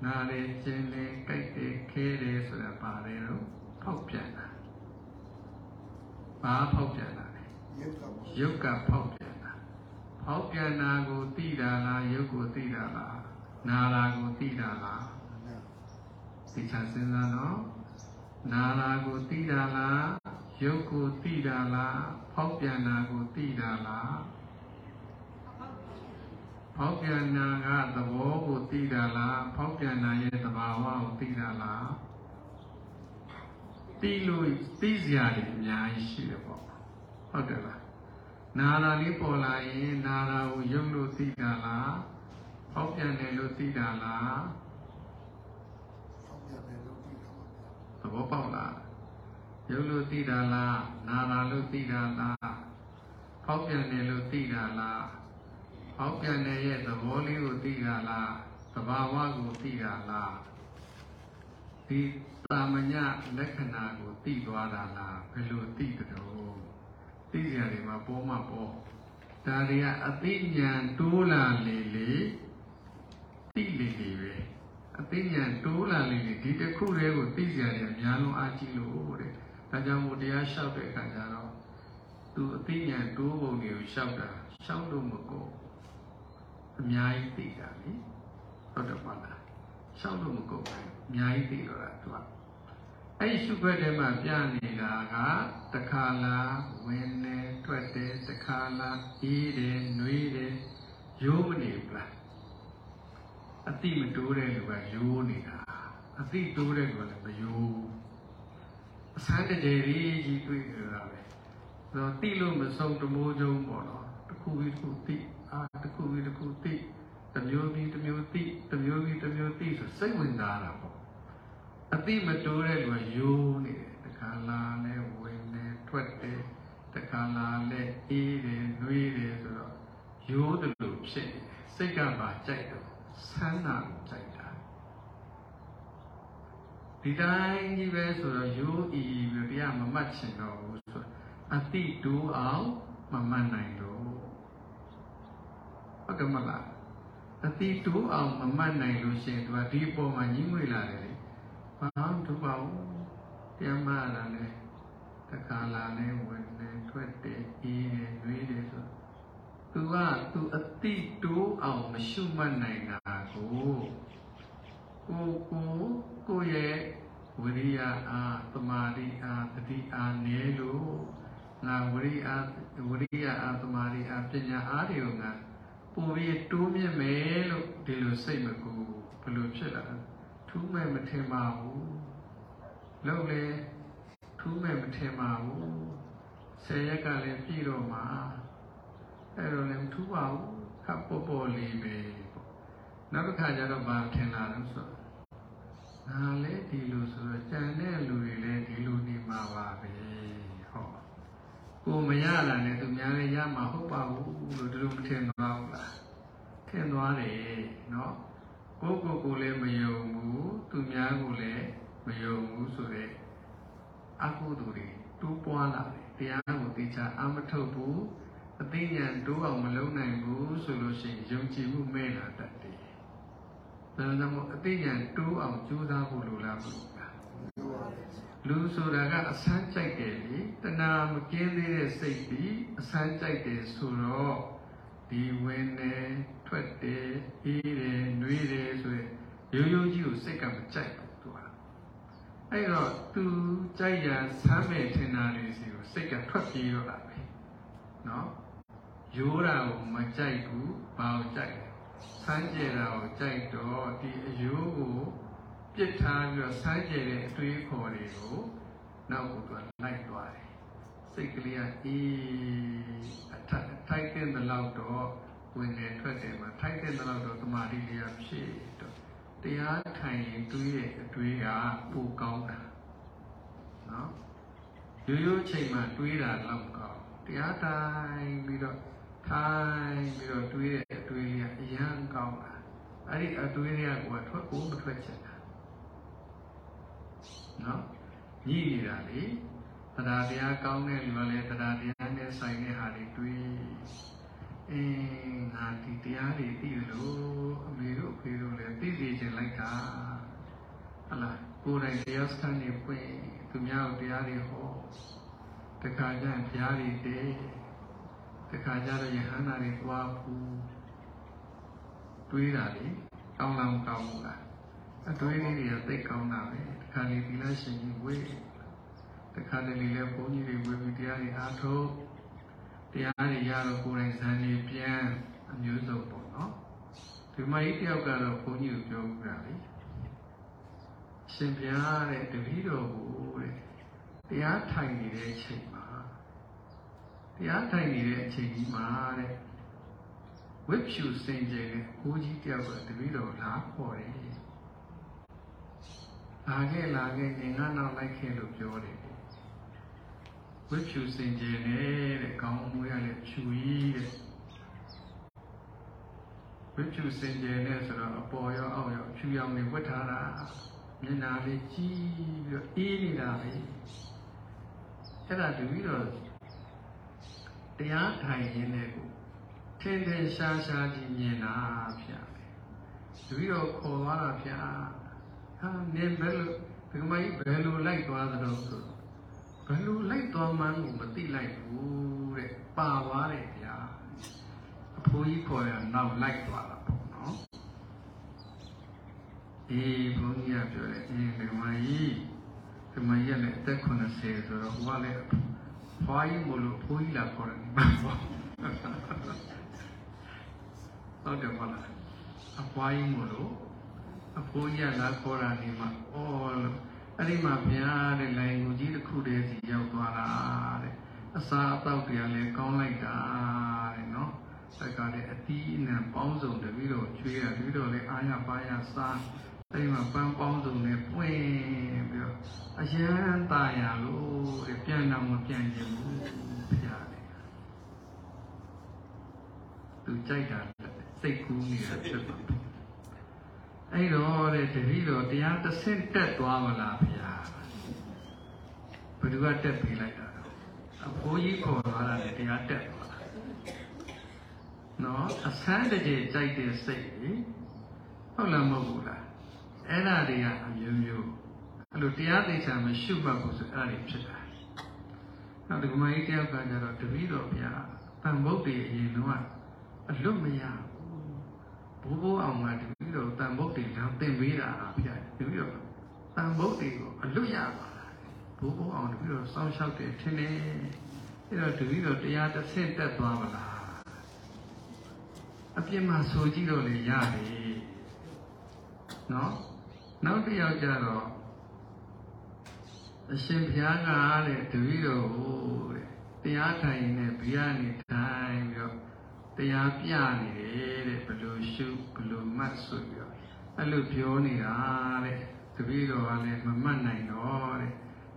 နားလေကျင်လေကြိုက်တယ်ခဲတယ်ဆိုတာပါတယ်တော့ဖောက်ပြန်တာဘာဖောက်ပြန်တာလဲရုပ်ကယုတ်ကဖောက်ပြန် တာဖောက်ပြန်တာကိုသိတာလားယုတ်ကိုသိတာလားနာလာကိုသိတာလားနာသိချစဉ်းစားနော်နာလာကိုသိတာလားယုတ်ကိုသိတာလားဖောက်ပြန်တာကိုသိတာလားဖောက်ပြန်တာကသဘောကိုသိတာလားဖောက်ပြန်တာရဲ့သဘာဝကိုသိတာလားသိလို့သိစရာတွေအများကြီးရှိတယ်ပေါ့ဟုတ်တယ်လား နာလာလေးပေါ်လာရင်နာလာကိုယုတ်လို့သိတာလားဖောက်ပြန်တယ်လို့သိတာလားဖောက်ပြန်တယ်လို့ပြီးတော့သဘောပေါက်လားရုပ်လို့သိတာလားနာတာလို့သိတာလားဖောက်ပြန်တယ်လို့သိတာလားဖောက်ပြန်တဲ့ရဲ့သဘောလေးကိုသိတာလားသဘာဝကိုသိတာလားဒီတာမညလက္ခဏာကိုသိသွားတာလားဘယ်လိုသိကြတော့ သိစရာတွေမှာပေါ်မှာပေါ်ဒါတွေကအသိဉာဏ်တိုးလာလေလေသိလေလေပဲအသိဉာဏ်တိုးလာလေလေဒီတစ်ခုတည်းကိုသိကြရတယ်အများလုံးအားကြီးလို့တဲ့ဒါကြောင့်မို့တရားလျှောက်တဲ့အခါကျတော့သူအသိဉာဏ်တိုးပုံတွေကိုလျှောက်တာလျှောက်လို့မကုန်အများကြီးသိတာလေဟုတ်တယ်ပါလားလျှောက်လို့မကုန်ဘူးအများကြီးသိတော့တာသူက အဲ့ဒီရှုခွက်ထဲမှာပြနေတာကတခါလားဝင်နေထွက်တယ်တခါလားအေးတယ်နှွေးတယ်ရိုးမနေဘူးလားအတိမတိုးတဲ့လူကရိုးနေတာအတိတိုးတဲ့လူကလည်းမရိုးအစမ်းတကြယ်လေးကြီးတွေ့ကြတာပဲဆိုတော့တိလို့မဆုံးတမိုးကျုံပေါ့နော်တစ်ခုပြီးတစ်ခုတိအာတစ်ခုပြီးတစ်ခုတိတစ်မျိုးပြီးတစ်မျိုးတိတစ်မျိုးပြီးတစ်မျိုးတိဆိုစိတ်ဝင်စားတာပေါ့ အတိမတိုးတဲ့လူကရိုးနေတယ်တခါလာလဲဝင်နေထွက်တယ်တခါလာလဲအေးတယ်နှွေးတယ်ဆိုတော့ရိုးတယ်လို့ဖြစ်နေတယ်စိတ်ကပါကြိုက်တယ်ဆန်းတာကိုကြိုက်တာဒီတိုင်းကြီးပဲဆိုတော့ရိုးဤပြီးတရားမမှတ်ချင်တော့ဘူးဆိုတော့အတိတူအောင်မမှတ်နိုင်တော့ဟုတ်တယ်မလားအတိတူအောင်မမှတ်နိုင်လို့ရှိရင်သူကဒီအပေါ်မှာညှိငွေလာတယ်လေ ဘာမှဒုပါဘူးတရားမှတ်လာလဲတခါလာလဲဝင်နေထွက်တယ်အေးတယ်တွေးတယ်ဆိုတော့သူကသူအတိတိုးအောင်မရှုမှတ်နိုင်တာကိုကိုကိုကိုရဲ့ဝိရိယအားသမာဓိအားတတိအားနည်းလို့ငါဝိရိယအားဝိရိယအားသမာဓိအားပညာအားတွေကိုငါပိုပြီးတိုးမြင့်မယ်လို့ဒီလိုစိတ်မကူဘယ်လိုဖြစ်လာလဲ ထူးမဲ့မထင်ပါဘူးလုံးလေထူးမဲ့မထင်ပါဘူးဆယ်ရက်ကလည်းပြည့်တော့မှာအဲ့တော့လည်းမထူးပါဘူးခပ်ပေါ်ပေါ်လေးပဲပေါ့နောက်တစ်ခါကျတော့ဘာထင်လာလို့ဆိုတော့ငါလည်းဒီလိုဆိုတော့ကြံတဲ့လူတွေလည်းဒီလိုနေမှာပါပဲဟောကိုမရတာနဲ့သူများလည်းရမှာဟုတ်ပါဘူးလို့ဒီလိုမထင်သွားဘူးလားထင်သွားတယ်နော်ကိုကိုကိုလည်းမယုံဘူးသူများကိုလည်းမယုံဘူးဆိုတော့ အကုသိုလ်တွေတိုးပွားလာတယ်တရားကိုသိချာအမထုတ်ဘူးအသိဉာဏ်တိုးအောင်မလုပ်နိုင်ဘူးဆိုလို့ရှိရင်ယုံကြည်မှုမဲ့လာတတ်တယ်။ဒါကြောင့်မို့အသိဉာဏ်တိုးအောင်ကြိုးစားဖို့လိုလားမလို့လားပြောရတယ်။လူဆိုတာကအဆန်းကြိုက်တယ်လေ။တဏှာမကင်းသေးတဲ့စိတ်ပြီးအဆန်းကြိုက်တယ်ဆိုတော့ဒီဝင်နေထွက်တယ်အေးတယ်နှွေးတယ်ဆိုရင်ရိုးရိုးကြီးကိုစိတ်ကမကြိုက်ဘူးသူက။ အဲ့တော့သူကြိုက်ရဆမ်းမဲ့ထင်တာလေးစီကိုစိတ်ကထွက်ပြေးတော့တာပဲ။နော်။ရိုးတာကိုမကြိုက်ဘူးဘာကိုကြိုက်လဲဆန်းကျဲတာကိုကြိုက်တော့ဒီအယိုးကိုပြစ်ထားပြီးတော့ဆန်းကျဲတဲ့အတွေးခေါ်တွေကိုနောက်ကိုသူကလိုက်သွားတယ်စိတ်ကလေးကအေးအထက်ထိုက်တဲ့လောက်တော့ဝင်နေထွက်တယ်မှာထိုက်တဲ့လောက်တော့သမာဓိလေးကဖြည့်တော့ တရားထိုင်ရင်တွေးရဲ့အတွေးကပိုကောင်းတာနော်ရိုးရိုးချိန်မှာတွေးတာလောက်ကောင်းတရားတိုင်းပြီးတော့ထိုင်ပြီးတော့တွေးတဲ့အတွေးလေးကအရန်ကောင်းတာအဲ့ဒီအတွေးတွေကကိုယ်ထွက်ကိုမထွက်ချင်တာနော်ညီးနေတာလေတရားတရားကောင်းတဲ့လူကလည်းတရားတရားနဲ့ဆိုင်တဲ့ဟာတွေတွေး အင်းငါဒီတရားတွေသိလို့အမေတို့အဖေတို့လည်းသိသိချင်လိုက်တာဟလာကိုယ်တိုင်တရားစခန်းတွေပွင့်သူများကိုတရားတွေဟောတခါကျရင်ဘုရားတွေတည်တခါကျတော့ယဟန္တာတွေတွားဘူးတွေးတာလေကောင်းလားမကောင်းဘူးလားအတွေးလေးတွေကသိကောင်းတာပဲတခါလေဒီလားရှင်ကြီးဝေးတခါလေလေဘုန်းကြီးတွေဝေပြီးတရားတွေအားထုတ် တရားတွေရတော့ကိုယ်တိုင်ဇန်နေပြန်အမျိုးစုံပေါ့နော်ဒီမကြီးတယောက်ကတော့ဘုန်းကြီးကိုပြောပြတာလေရှင်ပြားတဲ့တပည့်တော်ကိုတဲ့တရားထိုင်နေတဲ့အချိန်မှာတရားထိုင်နေတဲ့အချိန်ကြီးမှာတဲ့ဝိဖြူစင်ကြယ်တဲ့ကိုကြီးတယောက်ကတပည့်တော်လာခေါ်တယ်လာခဲ့လာခဲ့နေငါနောက်လိုက်ခဲ့လို့ပြောတယ် ဝိဖြူစင်ကြယ်နေတဲ့ကောင်းမွေးရတဲ့ဖြူကြီးတဲ့ဝိဖြူစင်ကြယ်နဲ့ဆိုတော့အပေါ်ရောအောက်ရောဖြူရောင်တွေဝတ်ထားတာမျက်နှာလေးကြီးပြီးတော့အေးနေတာပဲအဲ့ဒါတပည့်တော်တရားထိုင်ရင်းနဲ့ကိုထင်းထင်းရှားရှားကြီးမြင်တာဗျာတပည့်တော်ခေါ်သွားတာဗျာဟာနင်ဘယ်လိုဒီကမကြီးဘယ်လိုလိုက်သွားသလဲဆိုတော့ ဘယ်လိုလိုက်သွားမှန်းကိုမသိလိုက်ဘူးတဲ့ပါသွားတယ်ဗျာအဖိုးကြီးခေါ်ရနောက်လိုက်သွားတာပေါ့နော်အေးဘုန်းကြီးကပြောတယ်အေးဒီကမကြီးဒီမကြီးကလည်းအသက်80ဆိုတော့ဟိုကလည်းဖွားကြီးမလို့ဖိုးကြီးလာခေါ်တယ်ပေါ့ဟုတ်တယ်မဟုတ်လားအဖွားကြီးမလို့အဖိုးကြီးကလာခေါ်တာနေမှာအော်လို့ အဲ့ဒီမှာဗျာတဲ့လိုင်ကိုကြီးတစ်ခုတည်းစီရောက်သွားတာတဲ့အစာအသောက်တွေကလည်းကောင်းလိုက်တာတဲ့နော်ဆက်ကလည်းအတီးအနှံပေါင်းစုံတပြီးတော့ကျွေးရတပြီးတော့လည်းအာရပါရစားအဲ့ဒီမှာပန်းပေါင်းစုံနဲ့ပွင့်ပြီးတော့အရန်ตายရလို့တဲ့ပြန်တော့မပြန်ချင်ဘူးဗျာတဲ့သူကြိုက်တာစိတ်ကူးနေတာဖြစ်ပါဘူး အဲ့တော့တဲ့တပည့်တော်တရားတစ်ဆင့်တက်သွားမလားဗျာဘယ်သူကတက်ပေးလိုက်တာတော့အဖိုးကြီးခေါ်သွားတာနဲ့တရားတက်သွားတာနော်အဆန်းတကြီးကြိုက်တဲ့စိတ်ကြီးဟုတ်လားမဟုတ်ဘူးလားအဲ့ဒါတွေကအမျိုးမျိုးအဲ့လိုတရားသိချာမရှုမှတ်ဘူးဆိုအဲ့ဒါတွေဖြစ်တာနောက်ဒီကမကြီးတယောက်ကကျတော့တပည့်တော်ဗျာတန်ဖို့တည်းအရင်တော့အလွတ်မရဘူး ဘိုးဘိုးအောင်ကတပည့်တော်တန်ဖို့တည်းလောင်တင်ပေးတာဗျာတပည့်တော်တန်ဖို့တည်းကိုအလွတ်ရပါလားဘိုးဘိုးအောင်တပည့်တော်စောင်းလျှောက်တယ်ထင်တယ်အဲ့တော့တပည့်တော်တရားတစ်ဆင့်တက်သွားမလားအပြစ်မှဆိုကြည့်တော့လေရတယ်နော်နောက်တစ်ယောက်ကျတော့အရှင်ဘုရားကတဲ့တပည့်တော်ကိုတဲ့တရားထိုင်နေဘုရားနေထိုင်ပြီးတော့ တရားပြနေတယ်တဲ့ဘယ်လိုရှုဘယ်လိုမှတ်ဆိုပြီးတော့အဲ့လိုပြောနေတာတဲ့တပည့်တော်ကလည်းမမှတ်နိုင်တော့တဲ့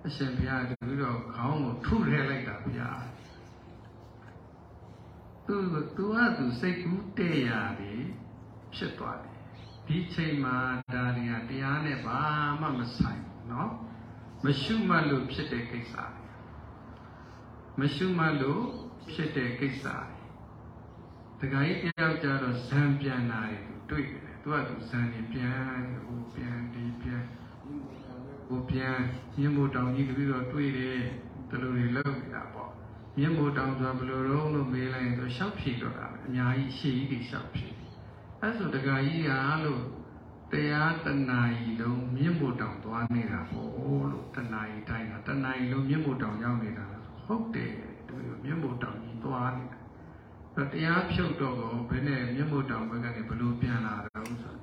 အရှင်ဘုရားတပည့်တော်ခေါင်းကိုထုထဲလိုက်တာဘုရားသူသူကသူစိတ်ကူးတဲ့ရတယ်ဖြစ်သွားတယ်ဒီချိန်မှာဒါတွေကတရားနဲ့ဘာမှမဆိုင်ဘူးเนาะမရှုမှတ်လို့ဖြစ်တဲ့ကိစ္စမရှုမှတ်လို့ဖြစ်တဲ့ကိစ္စ တခါကြီးတယောက်ကြတော့ဇံပြန်လာတယ်သူတွေ့တယ်သူကသူဇံနေပြန်ဟိုပြန်ဒီပြန်ဟိုပြန်မြင်းမို့တောင်ကြီးတပြီးတော့တွေ့တယ်ဒီလိုတွေလောက်နေတာပေါ့မြင်းမို့တောင်ဆိုဘယ်လိုတော့လို့မေးလိုက်ရင်သူရှောက်ဖြေတော့တာအများကြီးရှေ့ကြီးတွေရှောက်ဖြေအဲ့ဆိုတခါကြီးကလို့တရားတဏှာကြီးလုံးမြင့်မို့တောင်သွားနေတာပေါ့လို့တဏှာကြီးတိုင်းတာတဏှာကြီးလုံးမြင့်မို့တောင်ရောက်နေတာဟုတ်တယ်သူမြင့်မို့တောင်ကြီးသွားနေတာ တော့တရားဖြုတ်တော့ကောဘယ်နဲ့မြင့်မို့တောင်ဘက်ကနေဘလို့ပြန်လာတော့ဆို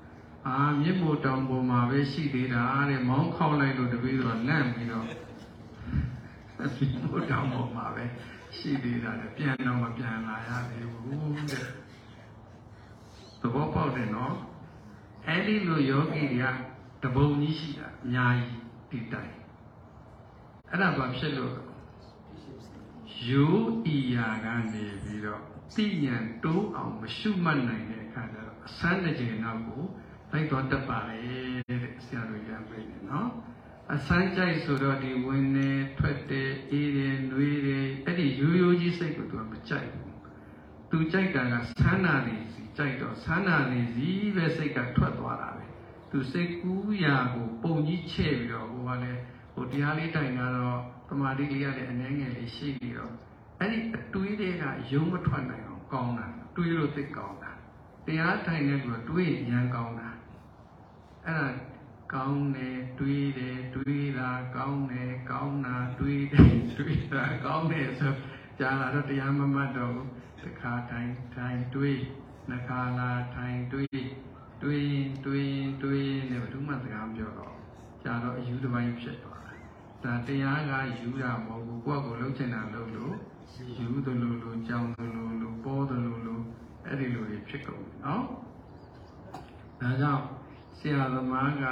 အာမြင့်မို့တောင်ပေါ်မှာပဲရှိသေးတာတဲ့မောင်းခေါက်လိုက်လို့တပည့်တော်လန့်ပြီးတော့မြင့်မို့တောင်ပေါ်မှာပဲရှိသေးတာတဲ့ပြန်တော့မပြန်လာရသေးဘူးတဲ့သဘောပေါက်တယ်နော်အဲ့ဒီလိုယောဂီတွေကတပုံကြီးရှိတာအများကြီးဒီတိုင်းအဲ့ဒါဘာဖြစ်လို့ရိုးဤရာကနေပြီးတော့ သိဉဏ်တိုးအောင်မရှုမှတ်နိုင်တဲ့အခါကျတော့အစမ်းတစ်ချိန်နောက်ကိုလိုက်တော့တက်ပါလေတဲ့ဆရာတို့ရံပြနေနော်အစမ်းကြိုက်ဆိုတော့ဒီဝင်နေထွက်တယ်အေးတယ်နှွေးတယ်အဲ့ဒီရိုးရိုးကြီးစိတ်ကိုသူကမကြိုက်ဘူးသူကြိုက်တာကဆန္ဒနေစီကြိုက်တော့ဆန္ဒနေစီပဲစိတ်ကထွက်သွားတာပဲသူစိတ်ကူးရာကိုပုံကြီးချဲ့ပြီးတော့ဟိုကလည်းဟိုတရားလေးတိုင်တာတော့တမာတိလေးကလည်းအနှဲငယ်လေးရှိပြီးတော့ အဲ့ဒီအတွေးတွေကယုံမထွက်နိုင်အောင်ကောင်းတာတွေးလို့သိကောင်းတာတရားတိုင်တဲ့လူကတွေးရမ်းကောင်းတာအဲ့ဒါကောင်းတယ်တွေးတယ်တွေးတာကောင်းတယ်ကောင်းတာတွေးတယ်တွေးတာကောင်းတယ်ဆိုကြားလာတော့တရားမမှတ်တော့ဘူးတစ်ခါတိုင်းတိုင်းတွေးနှစ်ခါလာတိုင်းတွေးတွေးတွေးတွေးနေဘယ်သူမှစကားမပြောတော့ကြာတော့အယူတစ်ပိုင်းဖြစ်သွားတယ်ဒါတရားကယူတာမဟုတ်ဘူးကိုယ့်ကိုယ်လုံးချင်တာလုပ်လို့ ယူသလိုလိုကြောင်းသလိုလိုပေါ်သလိုလိုအဲ့ဒီလိုတွေဖြစ်ကုန်ပြီနော်ဒါကြောင့်ဆရာသမားက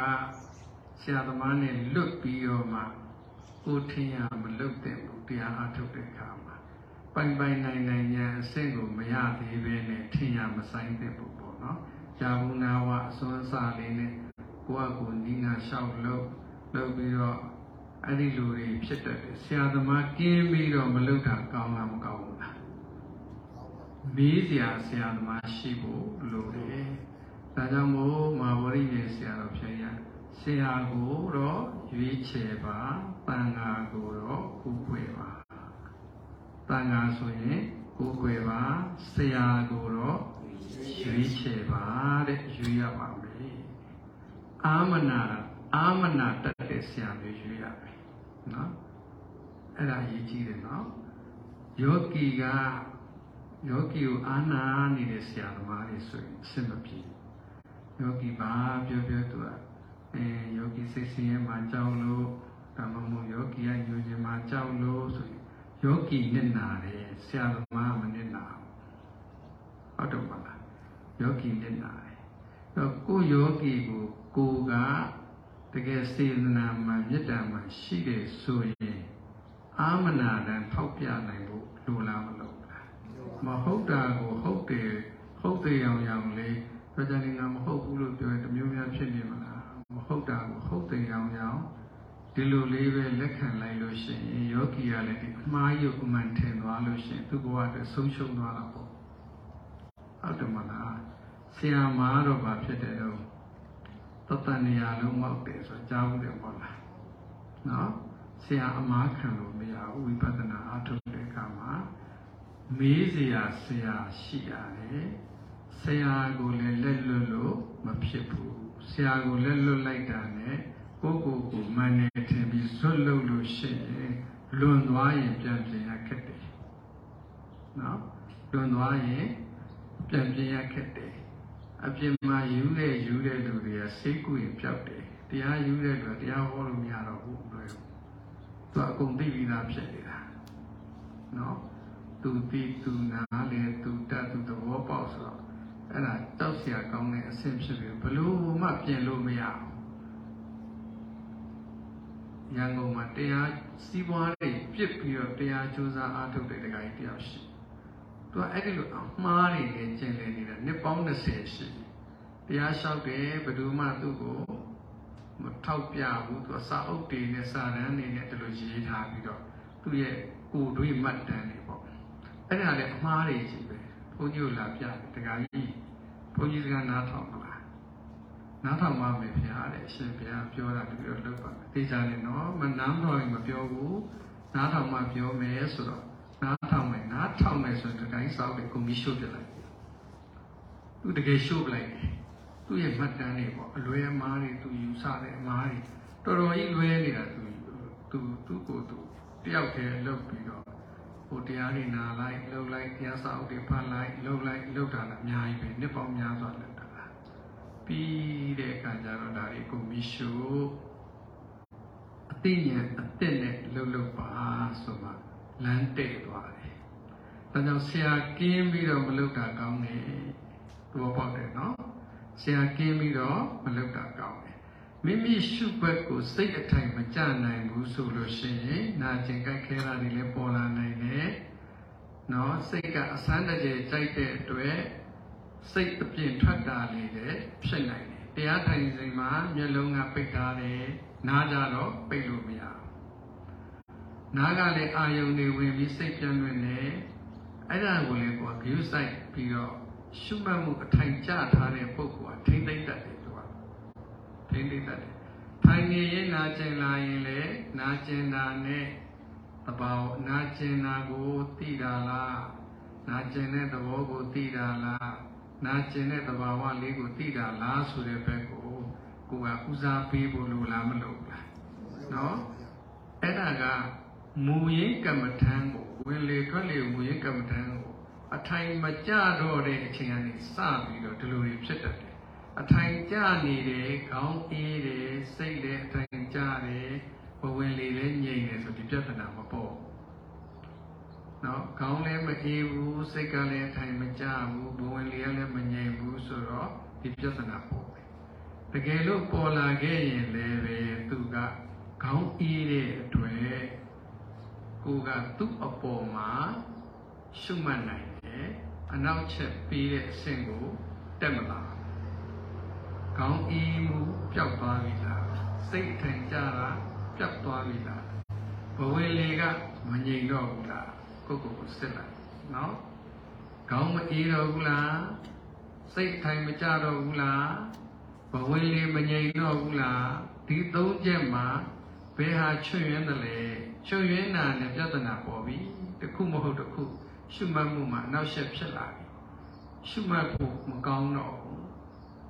ဆရာသမားနဲ့လွတ်ပြီးတော့မှကိုထင်ရမလွတ်တဲ့ဘူးတရားအထုတ်တဲ့အခါမှာပိုင်ပိုင်နိုင်နိုင်ညာအဆင့်ကိုမရသေးဘဲနဲ့ထင်ရမဆိုင်တဲ့ဘူးပေါ့နော်ဂျာဘူးနာဝအစွမ်းစားလေးနဲ့ကိုယ့်အကူနီးနာလျှောက်လို့လုပ်ပြီးတော့ အဲ့ဒီလူတွေဖြစ်တတ်တယ်ဆရာသမားကင်းပြီးတော့မလုပ်တာကောင်းလားမကောင်းဘူးလားမေးစရာဆရာသမားရှိဖို့လိုတယ်ဒါကြောင့်မို့မာဝရိယေဆရာတော်ဖြေရဆရာကိုတော့ရွေးချယ်ပါတန်ဃာကိုတော့ကူးခွေပါတန်ဃာဆိုရင်ကူးခွေပါဆရာကိုတော့ရွေးချယ်ပါတဲ့ရွေးရပါမယ်အာမနာအာမနာတတ်တဲ့ဆရာမျိုးရွေးရမယ် နော်အဲ့ဒါအရေးကြီးတယ်နော်ယောဂီကယောဂီကိုအာနာနေတဲ့ဆရာသမားတွေဆိုရင်အဆင်မပြေယောဂီပါပြောပြောသူကအဲယောဂီစိတ်ဆင်းရဲမှကြောက်လို့ဒါမှမဟုတ်ယောဂီကညှို့ခြင်းမှကြောက်လို့ဆိုရင်ယောဂီနဲ့နာတယ်ဆရာသမားမနဲ့နာဟုတ်တော့ပါလားယောဂီနဲ့နာတယ်တော့ကိုယောဂီကိုကိုက တကယ်စေတနာမှမေတ္တာမှရှိတယ်ဆိုရင်အာမနာတန်ထောက်ပြနိုင်ဖို့လိုလားမလိုလားမဟုတ်တာကိုဟုတ်တယ်ဟုတ်တယ်အောင်အောင်လေးပြောကြရင်ငါမဟုတ်ဘူးလို့ပြောရင်တမျိုးများဖြစ်နေမလားမဟုတ်တာကိုဟုတ်တယ်အောင်အောင်ဒီလိုလေးပဲလက်ခံလိုက်လို့ရှိရင်ယောဂီကလည်းဒီအမှားယုတ်အမှန်ထင်သွားလို့ရှိရင်သူ့ဘဝအတွက်ဆုံးရှုံးသွားတာပေါ့ဟုတ်တယ်မလားဆရာမားတော့ဘာဖြစ်တယ်တော့ တတန်နေရာလုံးမောက်တယ်ဆိုကြားဘူးတယ်ပေါ့လားနော်ဆရာအမားခံလို့မရဘူးဝိပဿနာအထုတ်တဲ့အခါမှာမေးစရာဆရာရှိရတယ်ဆရာကိုလည်းလက်လွတ်လို့မဖြစ်ဘူးဆရာကိုလက်လွတ်လိုက်တာနဲ့ကိုယ့်ကိုယ်ကိုမှန်နေထင်ပြီးဇွတ်လို့လို့ရှိရင်လွန်သွားရင်ပြန်ပြင်ရခက်တယ်နော်လွန်သွားရင်ပြန်ပြင်ရခက်တယ် အပြင်မှာယူတဲ့ယူတဲ့လူတွေကစိတ်ကူရင်ပြောက်တယ်တရားယူတဲ့လူကတရားဟောလို့မရတော့ဘူးလွယ်ဘူးသူအကုန်သိပြီးသားဖြစ်နေတာနော်သူသိသူနာလေသူတတ်သူသဘောပေါက်ဆိုတော့အဲ့ဒါတောက်เสียကောင်းတဲ့အဆင့်ဖြစ်ပြီးဘလို့မှပြင်လို့မရအောင်ရန်ကုန်မှာတရားစီးပွားတွေပြစ်ပြီးတော့တရားကြိုးစားအားထုတ်တဲ့တခါကြီးတယောက်ရှိ သူကအဲ့ဒီလိုအမှားတွေနဲ့ကျင့်လည်နေတာနှစ်ပေါင်း20ရှိတရားလျှောက်တယ်ဘယ်သူမှသူ့ကိုမထောက်ပြဘူးသူစာအုပ်တွေနဲ့စာတမ်းတွေနဲ့ဒီလိုရေးထားပြီးတော့သူ့ရဲ့ကိုယ်တွေးမှတ်တမ်းတွေပေါ့အဲ့ဒါလည်းအမှားတွေကြီးပဲဘုန်းကြီးကလာပြတယ်တခါကြီးဘုန်းကြီးကနားထောင်မလားနားထောင်ပါမယ်ဗျာတဲ့အရှင်ဘုရားပြောတာတကယ်တော့လုပ်ပါမယ်သိကြတယ်နော်မနားထောင်ရင်မပြောဘူးနားထောင်မှပြောမယ်ဆိုတော့ နားထောင်မယ်နားထောင်မယ်ဆိုတော့တခါကြီးစောက်တယ်ကိုမီးရှို့ပြလိုက်သူတကယ်ရှို့ပလိုက်တယ်သူ့ရဲ့မှတ်တမ်းတွေပေါ့အလွဲအမားတွေသူယူဆတဲ့အမားတွေတော်တော်ကြီးလွဲနေတာသူသူသူ့ကိုယ်သူတယောက်တည်းလုပ်ပြီးတော့ဟိုတရားတွေနာလိုက်လှုပ်လိုက်တရားစာအုပ်တွေဖတ်လိုက်လှုပ်လိုက်လှုပ်တာလည်းအများကြီးပဲနှစ်ပေါင်းများစွာလုပ်တာလားပြီးတဲ့အခါကျတော့ဒါတွေကိုမီးရှို့အသိဉာဏ်အသက်နဲ့လှုပ်လှုပ်ပါဆိုမှ လမ်းတဲ့သွားတယ်ဒါကြောင့်ဆရာကင်းပြီးတော့မလုပ်တာကောင်းတယ်သဘောပေါက်တယ်နော်ဆရာကင်းပြီးတော့မလုပ်တာကောင်းတယ်မိမိရှုွက်ကိုစိတ်အထိုင်မကြနိုင်ဘူးဆိုလို့ရှိရင်နာကျင်ကြိုက်ခဲတာတွေလည်းပေါ်လာနိုင်တယ်နော်စိတ်ကအစမ်းတကြဲကြိုက်တဲ့အတွက်စိတ်အပြင်ထွက်တာလေးလည်းဖြစ်နိုင်တယ်တရားထိုင်စဉ်မှာမျက်လုံးကပိတ်ထားတယ်နားကြတော့ပိတ်လို့မရဘူး နားကလည်းအာယုန်တွေဝင်ပြီးစိတ်ပြန်လွင်တယ်အဲ့ဒါကိုလည်းကိုယ်ဂရုစိုက်ပြီးတော့ရှုမှတ်မှုအထိုင်ကျထားတဲ့ပုဂ္ဂိုလ်ကထိမ့်သိမ့်တတ်တယ်သူကထိမ့်သိမ့်တတ်တယ်ထိုင်နေရင်နာကျင်လာရင်လည်းနာကျင်တာနဲ့သဘောနာကျင်တာကိုသိတာလားနာကျင်တဲ့သဘောကိုသိတာလားနာကျင်တဲ့သဘာဝလေးကိုသိတာလားဆိုတဲ့ဘက်ကိုကိုကဦးစားပေးဖို့လိုလားမလိုဘူးလားနော်အဲ့ဒါက မူရင်းကမ္မထံကိုဝင်လေထွက်လေမူရင်းကမ္မထံကိုအထိုင်မကြတော့တဲ့အချိန်ကနေစပြီးတော့ဒီလိုတွေဖြစ်တတ်တယ်အထိုင်ကြနေတယ်ခေါင်းအေးတယ်စိတ်လည်းအထိုင်ကြတယ်ဘဝင်လေလည်းငြိမ်တယ်ဆိုဒီပြဿနာမပေါ့နော်ခေါင်းလည်းမအေးဘူးစိတ်ကလည်းအထိုင်မကြဘူးဘဝင်လေလည်းမငြိမ်ဘူးဆိုတော့ဒီပြဿနာပေါ့ပဲတကယ်လို့ပေါ်လာခဲ့ရင်လည်းပဲသူကခေါင်းအေးတဲ့အတွက် ကိုကသူ့အပေါ်မှာရှုမှတ်နိုင်တယ်အနောက်ချက်ပေးတဲ့အဆင့်ကိုတက်မလာခေါင်းအေးမှုပျောက်သွားပြီလားစိတ်ထိုင်ကြတာပျောက်သွားပြီလားဘဝင်လေကမငြိမ်တော့ဘူးလားကိုယ့်ကိုယ်ကိုစစ်လိုက်နော်ခေါင်းမအေးတော့ဘူးလားစိတ်ထိုင်မကြတော့ဘူးလားဘဝင်လေမငြိမ်တော့ဘူးလားဒီသုံးချက်မှာ ဘယ်ဟာချွတ်ယွင်းတယ်လဲချွတ်ယွင်းတာနဲ့ပြဿနာပေါ်ပြီတစ်ခုမဟုတ်တစ်ခုရှုမှတ်မှုမှာနောက်ဆက်ဖြစ်လာပြီရှုမှတ်ဖို့မကောင်းတော့ဘူး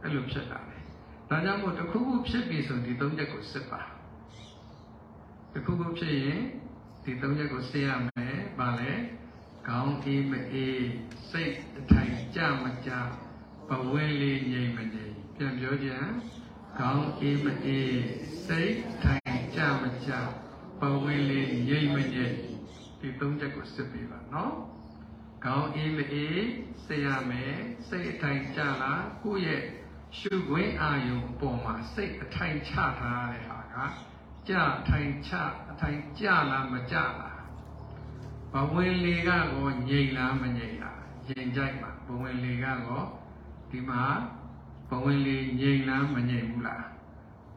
အဲ့လိုဖြစ်လာတယ်ဒါကြောင့်မို့တစ်ခုခုဖြစ်ပြီဆိုဒီသုံးချက်ကိုစစ်ပါတစ်ခုခုဖြစ်ရင်ဒီသုံးချက်ကိုစစ်ရမယ်ဗာလဲခေါင်းအေးမအေးစိတ်အထိုင်ကြမကြဘဝင်လေးငြိမ်မငြိမ်ပြန်ပြောကြခေါင်းအေးမအေးစိတ်ထိုင် ကြမကြဘဝင်လေးငြိမ်မငြိမ်ဒီသုံးချက်ကိုစစ်ပေးပါနော်ခေါင်းအေးမအေးစေရမယ်စိတ်အထိုင်ကြလားကိုယ့်ရဲ့ရှုခွင့်အာယုံအပေါ်မှာစိတ်အထိုင်ချထားတဲ့ဟာကကြအထိုင်ချအထိုင်ကြလားမကြလားဘဝင်လေကတော့ငြိမ်လားမငြိမ်လားရင်ကြိုက်ပါဘဝင်လေကတော့ဒီမှာဘဝင်လေငြိမ်လားမငြိမ်ဘူးလား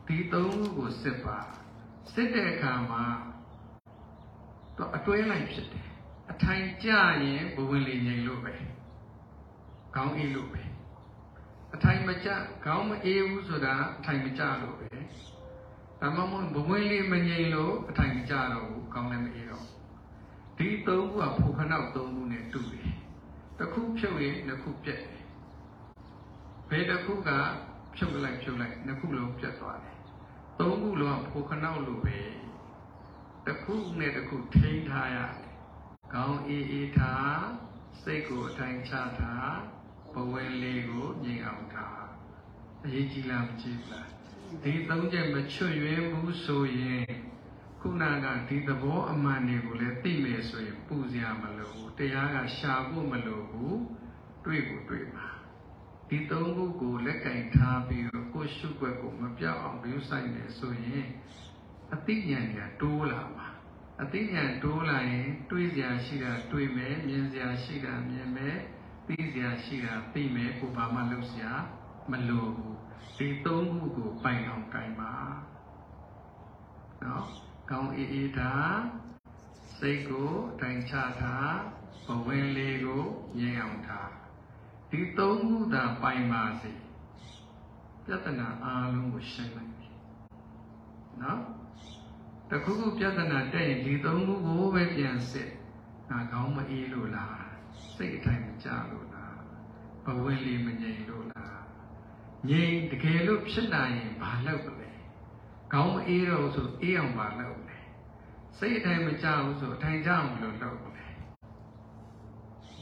ဒီသုံးခုကိုစစ်ပါ စစ်တဲ့အခါမှာတော့အတွဲလိုက်ဖြစ်တယ်အထိုင်ကြရင်ဘဝင်လေငြိမ်လို့ပဲခေါင်းအေးလို့ပဲအထိုင်မကြခေါင်းမအေးဘူးဆိုတာအထိုင်မကြလို့ပဲဒါမှမဟုတ်ဘဝင်လေမငြိမ်လို့အထိုင်မကြတော့ဘူးခေါင်းလည်းမအေးတော့ဒီသုံးခုကဖုခနောက်သုံးခုနဲ့တူတယ်တစ်ခုဖြုတ်ရင်နှစ်ခုပြက်တယ်ဘယ်တစ်ခုကဖြုတ်လိုက်ဖြုတ်လိုက်နှစ်ခုလုံးပြတ်သွားတယ် သုံးခုလုံးကဖုခနောက်လိုပဲတစ်ခုနဲ့တစ်ခုထိန်းထားရတယ်ခေါင်းအေးအေးထားစိတ်ကိုအထိုင်ချထားဘဝင်လေးကိုငြိမ်အောင်ထားအရေးကြီးလားမကြီးဘူးလားဒီသုံးချက်မချွတ်ရွေးဘူးဆိုရင်ခုနကဒီသဘောအမှန်တွေကိုလည်းသိမယ်ဆိုရင်ပူစရာမလိုဘူးတရားကရှာဖို့မလိုဘူးတွေ့ကိုတွေ့ပါ ဒီသုံးခုကိုလက်ကင်ထားပြီးတော့ကိုယ်ရှုွက်ကိုမပြောက်အောင်ပြုဆိုင်နေဆိုရင်အသိဉာဏ်ကြီးတိုးလာပါအသိဉာဏ်တိုးလာရင်တွေးစရာရှိတာတွေးမယ်မြင်စရာရှိတာမြင်မယ်သိစရာရှိတာသိမယ်ကိုဘာမှလုပ်စရာမလိုဘူးဒီသုံးခုကိုပိုင်အောင်ကြိုင်ပါနော်ကောင်းအေးအေးတာစိတ်ကိုတိုင်ချထားဘဝင်လေးကိုငြိမ်အောင်ထား ဒီသုံးခုသာပိုင်ပါစေပြဿနာအားလုံးကိုရှင်းလိုက်ပြီနော်တခုခုပြဿနာတက်ရင်ဒီသုံးခုကိုပဲပြန်စစ်ငါကောင်းမအေးလို့လားစိတ်အတိုင်းမကြလို့လားဘဝင်လေးမငြိမ်လို့လားငြိမ်တကယ်လို့ဖြစ်လာရင်ဘာလုပ်လဲကောင်းမအေးတော့ဆိုအေးအောင်ပါလုပ်လဲစိတ်အတိုင်းမကြဘူးဆိုအတိုင်းကြအောင်လို့လုပ်လဲ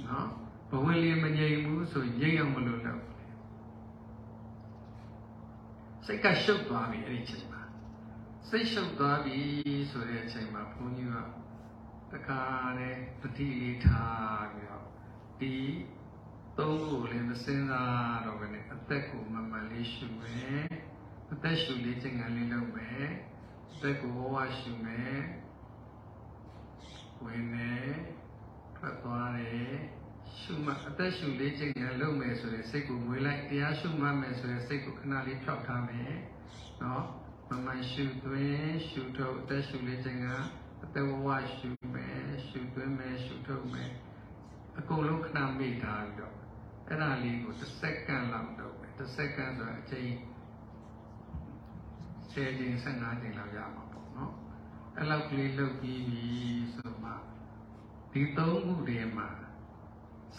နော် ဘဝင်လေးမငြိမ်ဘူးဆိုငြိမ်အောင်မလို့လုပ်လဲစိတ်ကရှုပ်သွားပြီအဲ့ဒီချိန်မှာစိတ်ရှုပ်သွားပြီဆိုတဲ့အချိန်မှာဘုန်းကြီးကတခါနဲ့တတိလေးထားပြီးတော့ဒီသုံးခုလည်းမစင်စားတော့ဘဲနဲ့အသက်ကိုမမှန်လေးရှုပဲမအသက်ရှူလေးခြင်းခံလေးလုပ်မယ်အသက်ကိုဝဝရှူမယ်ဝင်မယ်ထွက်သွားတယ် ရှုမှတ်အသက်ရှူလေးခြင်းခံလုပ်မယ်ဆိုရင်စိတ်ကိုမွေးလိုက်တရားရှုမှတ်မယ်ဆိုရင်စိတ်ကိုခဏလေးဖြောက်ထားမယ်နော်မမှန်ရှုသွင်းရှုထုတ်အသက်ရှူလေးခြင်းကအသက်ဝဝရှုမယ်ရှုသွင်းမယ်ရှုထုတ်မယ်အကုန်လုံးခဏမိထားပြီးတော့အဲ့ဒါလေးကိုတစ်စက္ကန့်လောက်လုပ်မယ်တစ်စက္ကန့်ဆိုတော့အချိန်10ချိန်15ချိန်လောက်ရမှာပေါ့နော်အဲ့လောက်ကလေးလုပ်ပြီးပြီဆိုမှဒီသုံးခုတည်းမှာ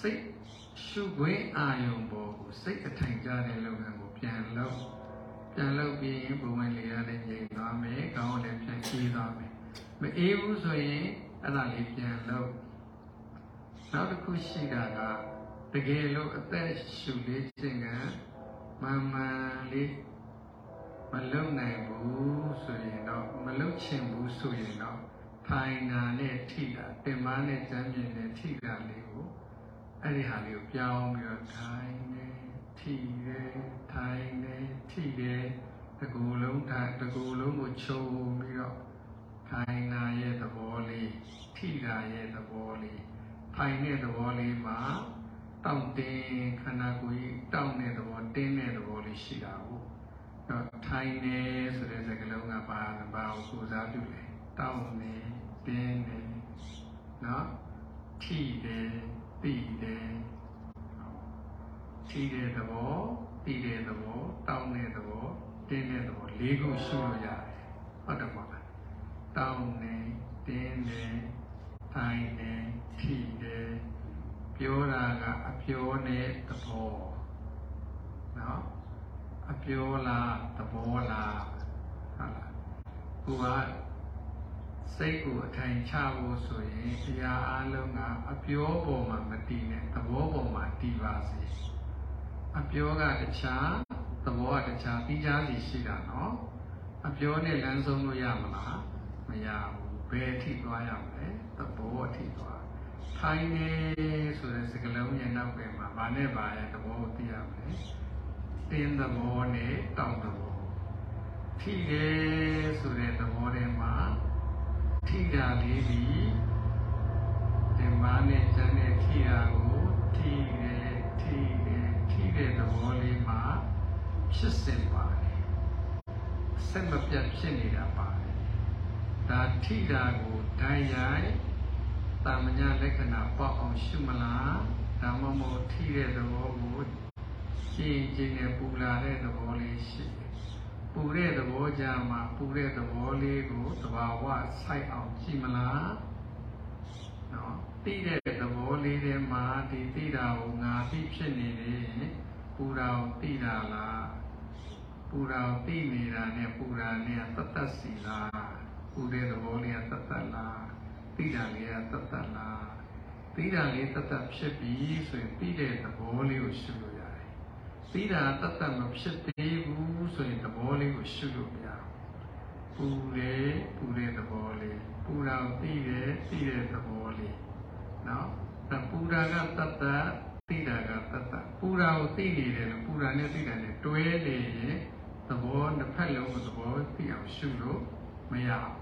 စိတ်ရှုခွင့်အာယုံပေါ်ကိုစိတ်အထိုင်ကြတဲ့လုပ်ငန်းကိုပြန်လုပ်ပြန်လုပ်ပြီးရင်ဘဝင်လေးရတဲ့ငြိမ်သွားမယ်ကောင်းလည်းပြန်ကြီးသွားမယ်မအေးဘူးဆိုရင်အဲ့ဒါလေးပြန်လုပ်နောက်တစ်ခုရှိတာကတကယ်လို့အသက်ရှူလေးခြင်းကမှန်မှန်လေးမလုံနိုင်ဘူးဆိုရင်တော့မလုံချင်ဘူးဆိုရင်တော့ထိုင်နာနဲ့ထိတာတင်မနဲ့ကြမ်းမြင်နဲ့ထိတာလေးကို အဲ့ဒီဟာလေးကိုပြောင်းပြီးတော့ထိုင်နေထိတယ်ထိုင်နေထိတယ်တကူလုံးထိုင်တကူလုံးကိုခြုံပြီးတော့ထိုင်နာရဲ့သဘောလေးထိတာရဲ့သဘောလေးထိုင်တဲ့သဘောလေးမှာတောင့်တင်းခန္ဓာကိုယ်ကြီးတောင့်တဲ့သဘောတင်းတဲ့သဘောလေးရှိတာကိုတော့ထိုင်နေဆိုတဲ့စကားလုံးကဘာဘာကိုကိုစားပြုလဲတောင့်နေတင်းနေနော်ထိတယ် တိတယ်ထိတဲ့သဘောတိတဲ့သဘောတောင့်တဲ့သဘောတင်းတဲ့သဘောလေးခုရှိလို့ရတယ်ဟုတ်တယ်မဟုတ်လားတောင့်နေတင်းနေထိုင်နေထိတယ်ပြောတာကအပြောနဲ့သဘောနော်အပြောလားသဘောလားဟုတ်လားကိုက စိတ်ကိုအထိုင်ချဖို့ဆိုရင်တရားအလုံးကအပြောပေါ်မှာမတည်နဲ့သဘောပေါ်မှာတည်ပါစေအပြောကတခြားသဘောကတခြားပြီးကြစီရှိတာနော်အပြောနဲ့လမ်းဆုံးလို့ရမလားမရဘူးဘယ်အထိသွားရမလဲသဘောအထိသွားထိုင်နေဆိုတဲ့စကားလုံးရဲ့နောက်ပဲမှာဗာနဲ့ဗာရဲ့သဘောကိုသိရမယ်တင်းသဘောနဲ့တောင့်သဘောထိတယ်ဆိုတဲ့သဘောထဲမှာ ထိတာလေးပြီးဒီမာနဲ့ကျန်တဲ့ထိတာကိုထိတယ်ထိတယ်ထိတဲ့သဘောလေးမှာဖြစ်စင်ပါတယ်ဆက်မပြတ်ဖြစ်နေတာပါတယ်ဒါထိတာကိုဓာတ်ရိုက်တာမညာလက္ခဏာပေါက်အောင်ရှုမလားဒါမှမဟုတ်ထိတဲ့သဘောကိုရှင်းချင်းနဲ့ပူလာတဲ့သဘောလေးရှိတယ် ပူတဲ့သဘောကြမှာပူတဲ့သဘောလေးကိုသဘာဝဆိုင်အောင်ကြည့်မလားနော်တိတဲ့သဘောလေးထဲမှာဒီတိတာကိုငါသိဖြစ်နေတယ်ပူတာကိုတိတာလားပူတာကိုတိနေတာနဲ့ပူတာနဲ့တတ်တတ်စီလားပူတဲ့သဘောလေးကတတ်တတ်လားတိတာလေးကတတ်တတ်လားတိတာလေးတတ်တတ်ဖြစ်ပြီဆိုရင်တိတဲ့သဘောလေးကိုရှုလို့ ရတယ်တိတာတတ်တတ်မဖြစ်သေးဘူးဆိုရင်သဘောလေးကိုရှုလို့မရဘူးပူတယ်ပူတဲ့သဘောလေးပူတာကိုတိတယ်တိတဲ့သဘောလေးနော်ဒါပူတာကတတ်တတ်တိတာကတတ်တတ်ပူတာကိုသိနေတယ်လို့ပူတာနဲ့သိတာနဲ့တွဲနေရင်သဘောတစ်ဖက်လုံးကိုသဘောသိအောင်ရှုလို့မရဘူး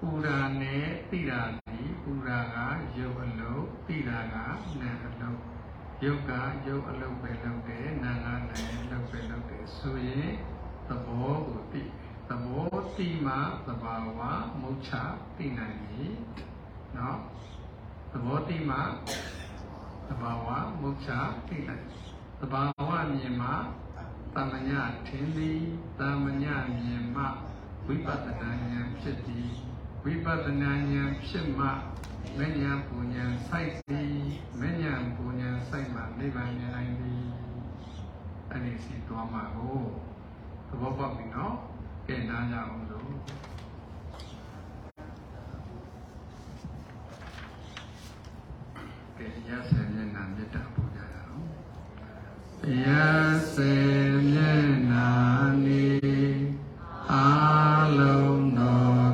ပူတာနဲ့သိတာဒီပူတာကရုပ်အလုံးသိတာကနာမ်အလုံး ရုပ်ကရုပ်အလုံးပဲလုပ်တယ်နာမ်ကနာမ်အလုံးပဲလုပ်တယ်ဆိုရင်သဘောကိုသိသဘောသိမှသဘာဝမုတ်ချသိနိုင်ပြီနော်သဘောသိမှသဘာဝမုတ်ချသိနိုင်သဘာဝမြင်မှတမညာထင်သည်တမညာမြင်မှဝိပဿနာဉာဏ်ဖြစ်သည်ဝိပဿနာဉာဏ်ဖြစ်မှ မဉ္ဇဉ်ပူဉဏ်စိုက်သည်မဉ္ဇဉ်ပူဉဏ်စိုက်မှနိဗ္ဗာန်မြင်နိုင်သည်အဲ့ဒီစီသွားမှာကိုသဘောပေါက်ပြီနော်ကဲနားကြအောင်လို့ကဲရစေမျက်နှာမေတ္တာပူကြရအောင်ရစေမျက်နှာနေအာလုံးသောတ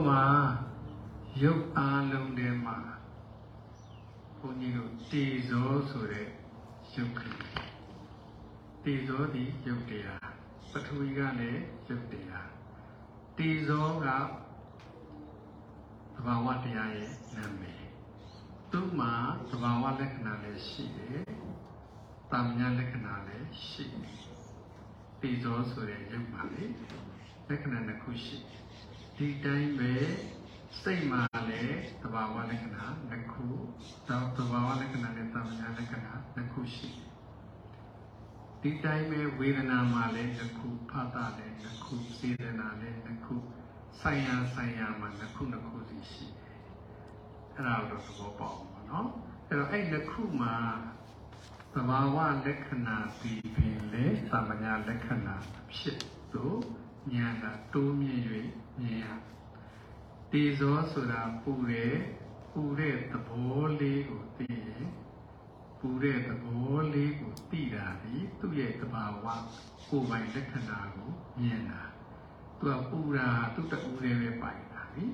ပမာရုပ်အားလုံးထဲမှာဘုန်းကြီးတို့တေဇောဆိုတဲ့ရုပ်ကလေးတေဇောဒီရုပ်တရားပထဝီကလည်းရုပ်တရားတေဇောကသဘာဝတရားရဲ့နာမည်သူ့မှာသဘာဝလက္ခဏာလည်းရှိတယ်။တာမညာလက္ခဏာလည်းရှိတယ်။တေဇောဆိုတဲ့ရုပ်ပါလေလက္ခဏာတစ်ခုရှိတယ် ဒီတိုင်းပဲစိတ်မှာလည်းသဘာဝလက္ခဏာတစ်ခုသောသဘာဝလက္ခဏာနဲ့သမညာလက္ခဏာတစ်ခုရှိတယ်ဒီတိုင်းပဲဝေဒနာမှာလည်းတစ်ခုဖသလည်းတစ်ခုစေတနာလည်းတစ်ခုဆိုင်ရာဆိုင်ရာမှာတစ်ခုတစ်ခုစီရှိတယ်အဲ့ဒါတော့သဘောပေါက်ပါတော့အဲ့တော့အဲ့တစ်ခုမှာသဘာဝလက္ခဏာပြီးပြီလေသမညာလက္ခဏာဖြစ်သို့ ဉာဏ်ကတိုးမြင့်၍မြင်ရတေဇောဆိုတာပူတဲ့ပူတဲ့သဘောလေးကိုသိရင်ပူတဲ့သဘောလေးကိုသိတာဒီသူ့ရဲ့သဘာဝကိုယ်ပိုင်လက္ခဏာကိုမြင်တာသူကပူတာသူ့တူလေးပဲပိုင်တာဒီ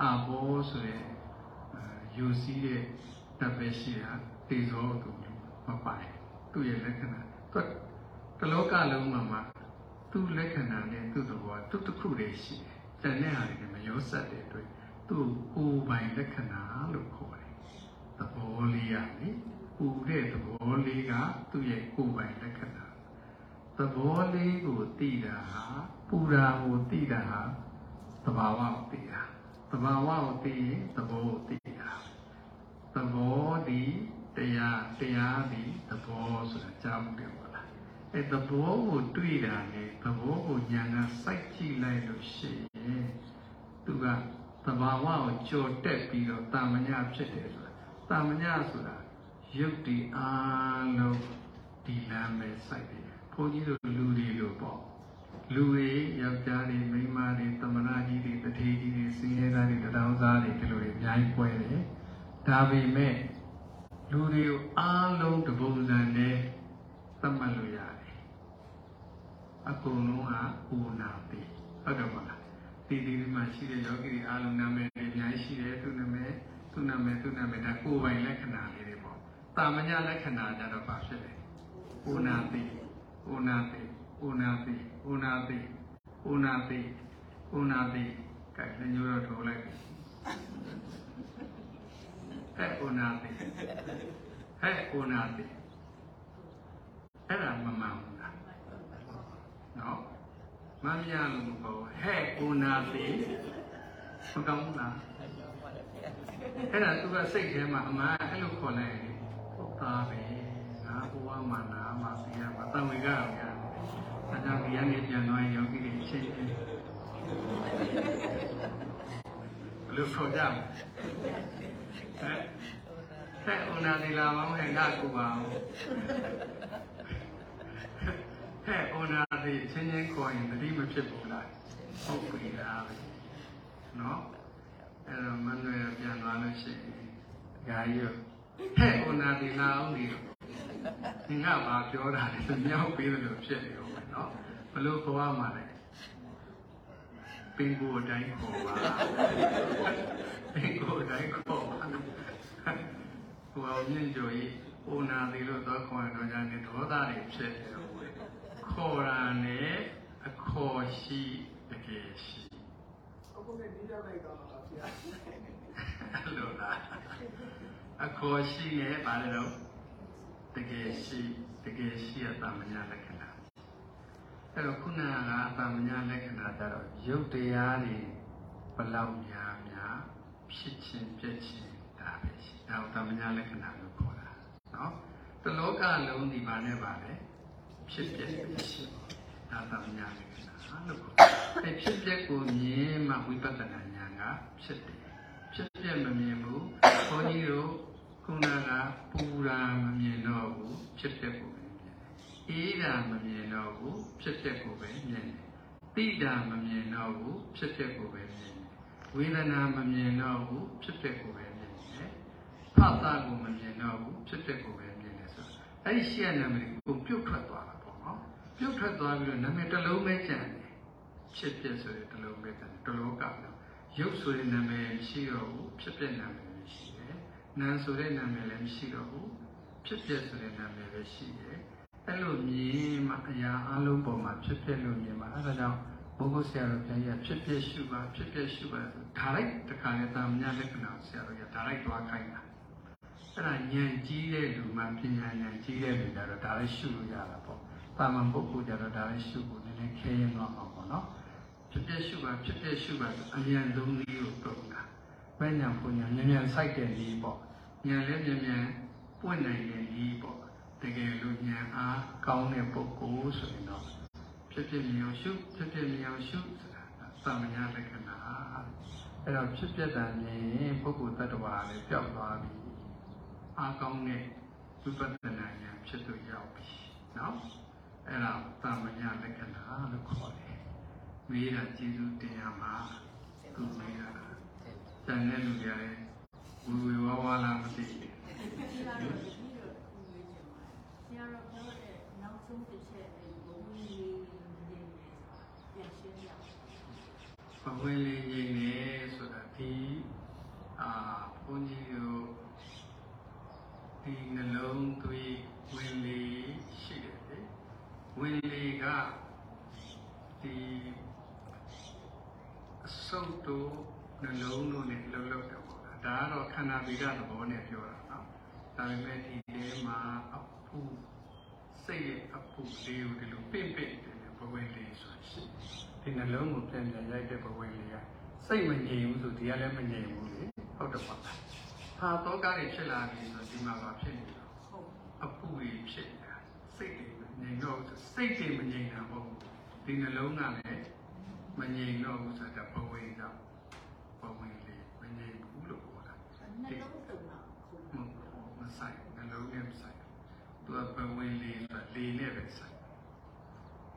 အာဘောဆိုတဲ့ယူစီးတဲ့တပ်ပဲရှိတာတေဇောသူမပိုင်သူ့ရဲ့လက္ခဏာသူကတလောကလုံးမှာမှာ သူ့လက္ခဏာနဲ့သူ့သဘောသူ့တစ်ခုတည်းရှိတယ်။တန်တဲ့ဟာတွေမရောစက်တဲ့အတွက်သူ့ကိုယ်ပိုင်လက္ခဏာလို့ခေါ်တယ်။သဘောလေးရလေ။ပူတဲ့သဘောလေးကသူ့ရဲ့ကိုယ်ပိုင်လက္ခဏာ။သဘောလေးကိုသိတာဟာပူတာကိုသိတာဟာသဘာဝကိုသိတာ။သဘာဝကိုသိရင်သဘောကိုသိတာ။သဘောဒီတရားတရားဒီသဘောဆိုတာကြားမှုတယ်ပေါ့လား။ အဲသဘောကိုတွေ့တာနဲ့သဘောကိုဉာဏ်ကစိုက်ကြည့်လိုက်လို့ရှိရင်သူကသဘာဝကိုကြော်တက်ပြီးတော့တာမညဖြစ်တယ်ဆိုတာတာမညဆိုတာရုပ်တည်အားလုံးဒီလမ်းပဲစိုက်တယ်ဘုန်းကြီးတို့လူတွေလို့ပေါ့လူတွေယောက်ျားတွေမိန်းမတွေသမဏကြီးတွေတထေကြီးတွေစင်ရဲသားတွေတောင်းစားတွေဒီလိုတွေအများကြီးပွဲတယ်ဒါပေမဲ့လူတွေကိုအားလုံးတပုံစံနဲ့သတ်မှတ်လို့ရတယ် အကုန်လုံးကအိုနာပဲဟုတ်တယ်မလားဒီဒီမှာရှိတဲ့ယောဂီတွေအားလုံးနာမည်တွေအများကြီးရှိတယ်သူနာမည်သူနာမည်သူနာမည်ဒါကိုယ်ပိုင်လက္ခဏာလေးတွေပေါ့တာမညလက္ခဏာကြတော့ပါဖြစ်တယ်အိုနာတိအိုနာတိအိုနာတိအိုနာတိအိုနာတိအိုနာတိကဲညိုးတော့ထုံလိုက်ဟဲ့အိုနာတိဟဲ့အိုနာတိအဲ့ဒါမမှန်ဘူး နော်မမရလို့မပေါ့ဟဲ့အိုနာတိမကောင်းဘူးလားအဲ့ဒါသူကစိတ်ထဲမှာအမှန်အဲ့လိုခေါ်လိုက်ရင်ဟုတ်သားပဲငါဘဝမှာနာမှာပြရမှာတံဝေကရောရတယ်အဲကြောင့်ဒီကနေပြန်သွားရင်ယောဂီတွေအချိန်ချင်းဘယ်လိုခေါ်ကြမလဲဟဲ့ဟဲ့ဥနာဒီလာမဟဲ့ငါကူပါအောင်ဟဲ့ဥနာ ဒီချင်းချင်းခေါ်ရင်တတိမဖြစ်ဘူးလားဟုတ်ပြီလားနော်အဲ့တော့မနှွေပြန်သွားလို့ရှိရင်ဓာရီဟဲ့ဥနာဒီလာအောင်ဒီဒီငါဘာပြောတာလဲမြောက်ပေးတယ်လို့ဖြစ်နေတော့မယ်နော်ဘလို့ခေါ်ရမှာလဲပင်ကိုအတိုင်းခေါ်ပါပင်ကိုအတိုင်းခေါ်ပါဟိုအောင်မြင့်ကြိုကြီးဟိုနာသေးလို့တော့ခေါ်ရတော့ကြတယ်ဒေါသတွေဖြစ်နေတော့ ခေါ်တာနဲ့အခေါ်ရှိတကယ်ရှိအခုကဒီရောက်လိုက်တော့ဆရာအဲ့လိုလားအခေါ်ရှိနဲ့ဗါလဲတော့တကယ်ရှိတကယ်ရှိရတာမညာလက္ခဏာအဲ့တော့ခုနကတာမညာလက္ခဏာကြတော့ရုပ်တရားတွေဘလောက်များများဖြစ်ခြင်းပြည့်ခြင်းဒါပဲရှိဒါကိုတာမညာလက္ခဏာလို့ခေါ်တာနော်တလောကလုံးဒီပါနဲ့ပါလေ ဖြစ်ပြည့်ပဲရှိဒါတာမညာလက္ခဏာလို့ခေါ်တယ်အဲ့ဖြစ်ပြည့်ကိုမြင်မှဝိပဿနာဉာဏ်ကဖြစ်တယ်ဖြစ်ပြည့်မမြင်ဘူးဘုန်းကြီးတို့ခုနကပူရာမမြင်တော့ဘူးဖြစ်ပြည့်ကိုပဲမြင်တယ်အေးတာမမြင်တော့ဘူးဖြစ်ပြည့်ကိုပဲမြင်တယ်တိတာမမြင်တော့ဘူးဖြစ်ပြည့်ကိုပဲမြင်တယ်ဝေဒနာမမြင်တော့ဘူးဖြစ်ပြည့်ကိုပဲမြင်တယ်ဖတ်တာကိုမမြင်တော့ဘူးဖြစ်ပြည့်ကိုပဲမြင်တယ်ဆိုတော့အဲ့ဒီရှေ့နာမည်ကိုပြုတ်ထွက်သွားတာ ပေါ့နော်ပြုတ်ထွက်သွားပြီးတော့နာမည်တစ်လုံးပဲကျန်တယ်ဖြစ်ပြည့်ဆိုတဲ့တစ်လုံးပဲကျန်တယ်တစ်လုံးကလည်းရုပ်ဆိုတဲ့နာမည်ရှိတော့ဘူးဖြစ်ပြည့်နာမည်ရှိတယ်နာမ်ဆိုတဲ့နာမည်လည်းမရှိတော့ဘူးဖြစ်ပြည့်ဆိုတဲ့နာမည်ပဲရှိတယ်အဲ့လိုမြင်မှအရာအလုံးပေါ်မှာဖြစ်ပြည့်လို့မြင်မှာအဲ့ဒါကြောင့်ဘုဂုဆရာတော်ဘုရားကြီးဖြစ်ပြည့်ရှုပါဖြစ်ပြည့်ရှုပါဆိုဒါလိုက်တခါနဲ့တာမညာလက္ခဏာဆရာတော်ကြီးဒါလိုက်သွားခိုင်းတာအဲ့ဒါဉာဏ်ကြီးတဲ့လူမှပညာဉာဏ်ကြီးတဲ့လူကြတော့ဒါလည်းရှုလို့ရတာပေါ့ တာမန်ပုဂ္ဂိုလ်ကြတော့ဒါလည်းရှုဖို့နည်းနည်းခဲရင်တော့အောင်ပေါ့နော်ဖြစ်ပြည့်ရှုပါဖြစ်ပြည့်ရှုပါဆိုအမြန်ဆုံးနည်းကိုတုံးတာဘယ်ညာပုံညာမြန်မြန်စိုက်တဲ့နည်းပေါ့ဉာဏ်လည်းမြန်မြန်ပွင့်နိုင်တဲ့နည်းပေါ့တကယ်လို့ဉာဏ်အားကောင်းတဲ့ပုဂ္ဂိုလ်ဆိုရင်တော့ဖြစ်ဖြစ်မြင်အောင်ရှုဖြစ်ဖြစ်မြင်အောင်ရှုဆိုတာသာမညာလက္ခဏာအဲ့တော့ဖြစ်ပြတာမြင်ပုဂ္ဂိုလ်တ attva လည်းပျောက်သွားပြီအားကောင်းတဲ့ဝိပဿနာဉာဏ်ဖြစ်သူရောက်ပြီနော် အဲ့ဒါသာမညာလက္ခဏာလို့ခေါ်တယ်မေးတာကျေးဇူးတင်ရမှာသူမေးတာတန်တဲ့လူတွေလည်းဝီဝီဝါဝါလာမသိဘူးဒီကတော့ဒီလိုဆရာတော်ပြောတဲ့နောက်ဆုံးတစ်ချက်အဲဘုံကြီးနေနေပြန်ရှင်းရအောင်ပဝေလေးငိမ့်နေဆိုတာဒီအာဘုန်းကြီးတို့ဒီနှလုံးသွေးဝင်လေးရှိတယ်လေ ဝင်လေးကဒီအစုပ်တို့နှလုံးတို့နဲ့လှုပ်လှုပ်တယ်ပေါ့လားဒါကတော့ခန္ဓာဗေဒသဘောနဲ့ပြောတာနော်ဒါပေမဲ့ဒီထဲမှာအဖူစိတ်ရဲ့အဖူလေးကိုဒီလိုပင့်ပင့်တယ်ဘဝဝင်လေးဆိုတာရှိတယ်ဒီနှလုံးကိုပြန်ပြန်ရိုက်တဲ့ဘဝဝင်လေးကစိတ်မငြိမ်ဘူးဆိုဒီကလည်းမငြိမ်ဘူးလေဟုတ်တယ်ပါလားဟာတော့ကားတွေဖြစ်လာပြီဆိုဒီမှာပါဖြစ်နေတော့ဟုတ်အပူကြီးဖြစ်နေတာစိတ်တွေမ ငြိမ်တော့ဘူးစိတ်တွေမငြိမ်တာမဟုတ်ဘူးဒီနှလုံးကလည်းမငြိမ်တော့ဘူးဆိုတော့ဘဝဝင်ကြောင့်ဘဝဝင်လေးမငြိမ်ဘူးလို့ပြောတာနှလုံးတုံတော့ခုနမဟုတ်မဆိုင်နှလုံးနဲ့မဆိုင်သူကဘဝင်လေးဆိုတာလေနဲ့ပဲဆိုင်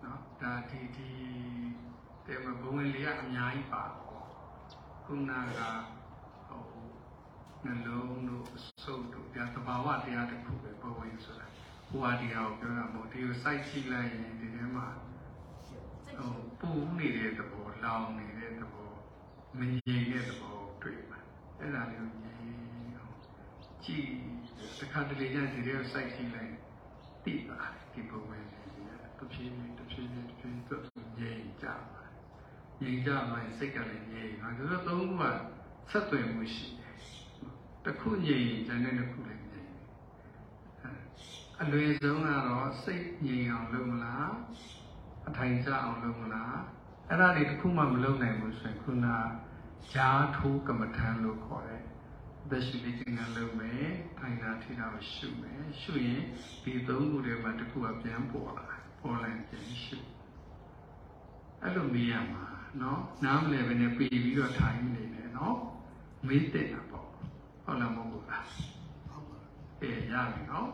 နော်ဒါဒီဒီတဲ့ဘဝင်လေးကအများကြီးပါတော့ခုနကဟိုနှလုံးတို့အဆုပ်တို့ဒါသဘာဝတရားတစ်ခုပဲဘဝင်ဆိုတာ ဟိုဟာတရားကိုပြောတာမဟုတ်ဒီကိုစိုက်ကြည့်လိုက်ရင်ဒီထဲမှာစိတ်ဟိုပူနေတဲ့သဘောလောင်နေတဲ့သဘောမငြိမ်တဲ့သဘောတွေ့မှာအဲ့ဒါလေးကိုငြိမ်အောင်ကြည့်တစ်ခါတလေကျရင်ဒီထဲကိုစိုက်ကြည့်လိုက်တိပါဒီပုံဝင်လေးကတစ်ဖြည်းဖြည်းတစ်ဖြည်းဖြည်းတစ်ဖြည်းဖြည်းငြိမ်ကြပါငြိမ်ကြမှစိတ်ကလည်းငြိမ်ပါဒါဆိုတော့သုံးခုကဆက်သွယ်မှုရှိတယ်တတစ်ခုငြိမ်ရင်ဉာဏ်နဲ့တစ်ခုလည်းငြိမ် အလွယ်ဆုံးကတော့စိတ်ငြိမ်အောင်လုပ်မလားအထိုင်ကျအောင်လုပ်မလားအဲ့ဒါတွေတစ်ခုမှမလုပ်နိုင်ဘူးဆိုရင်ခုနဂျာထိုးကမ္မထံလို့ခေါ်တယ်သက်ရှိလေးကျင်ကလုပ်မယ်ထိုင်တာထိတာကိုရှုမယ်ရှုရင်ဒီသုံးခုထဲမှာတစ်ခုကပြန်ပေါ်လာပေါ်လာရင်ပြန်ရှုအဲ့လိုမေးရမှာနော်နားမလည်ဘဲနဲ့ပြေးပြီးတော့ထိုင်နေတယ်နော်မေးတဲ့တာပေါ့ဟုတ်လားမဟုတ်ဘူးလားဟုတ်ပါအေးရပြီနော်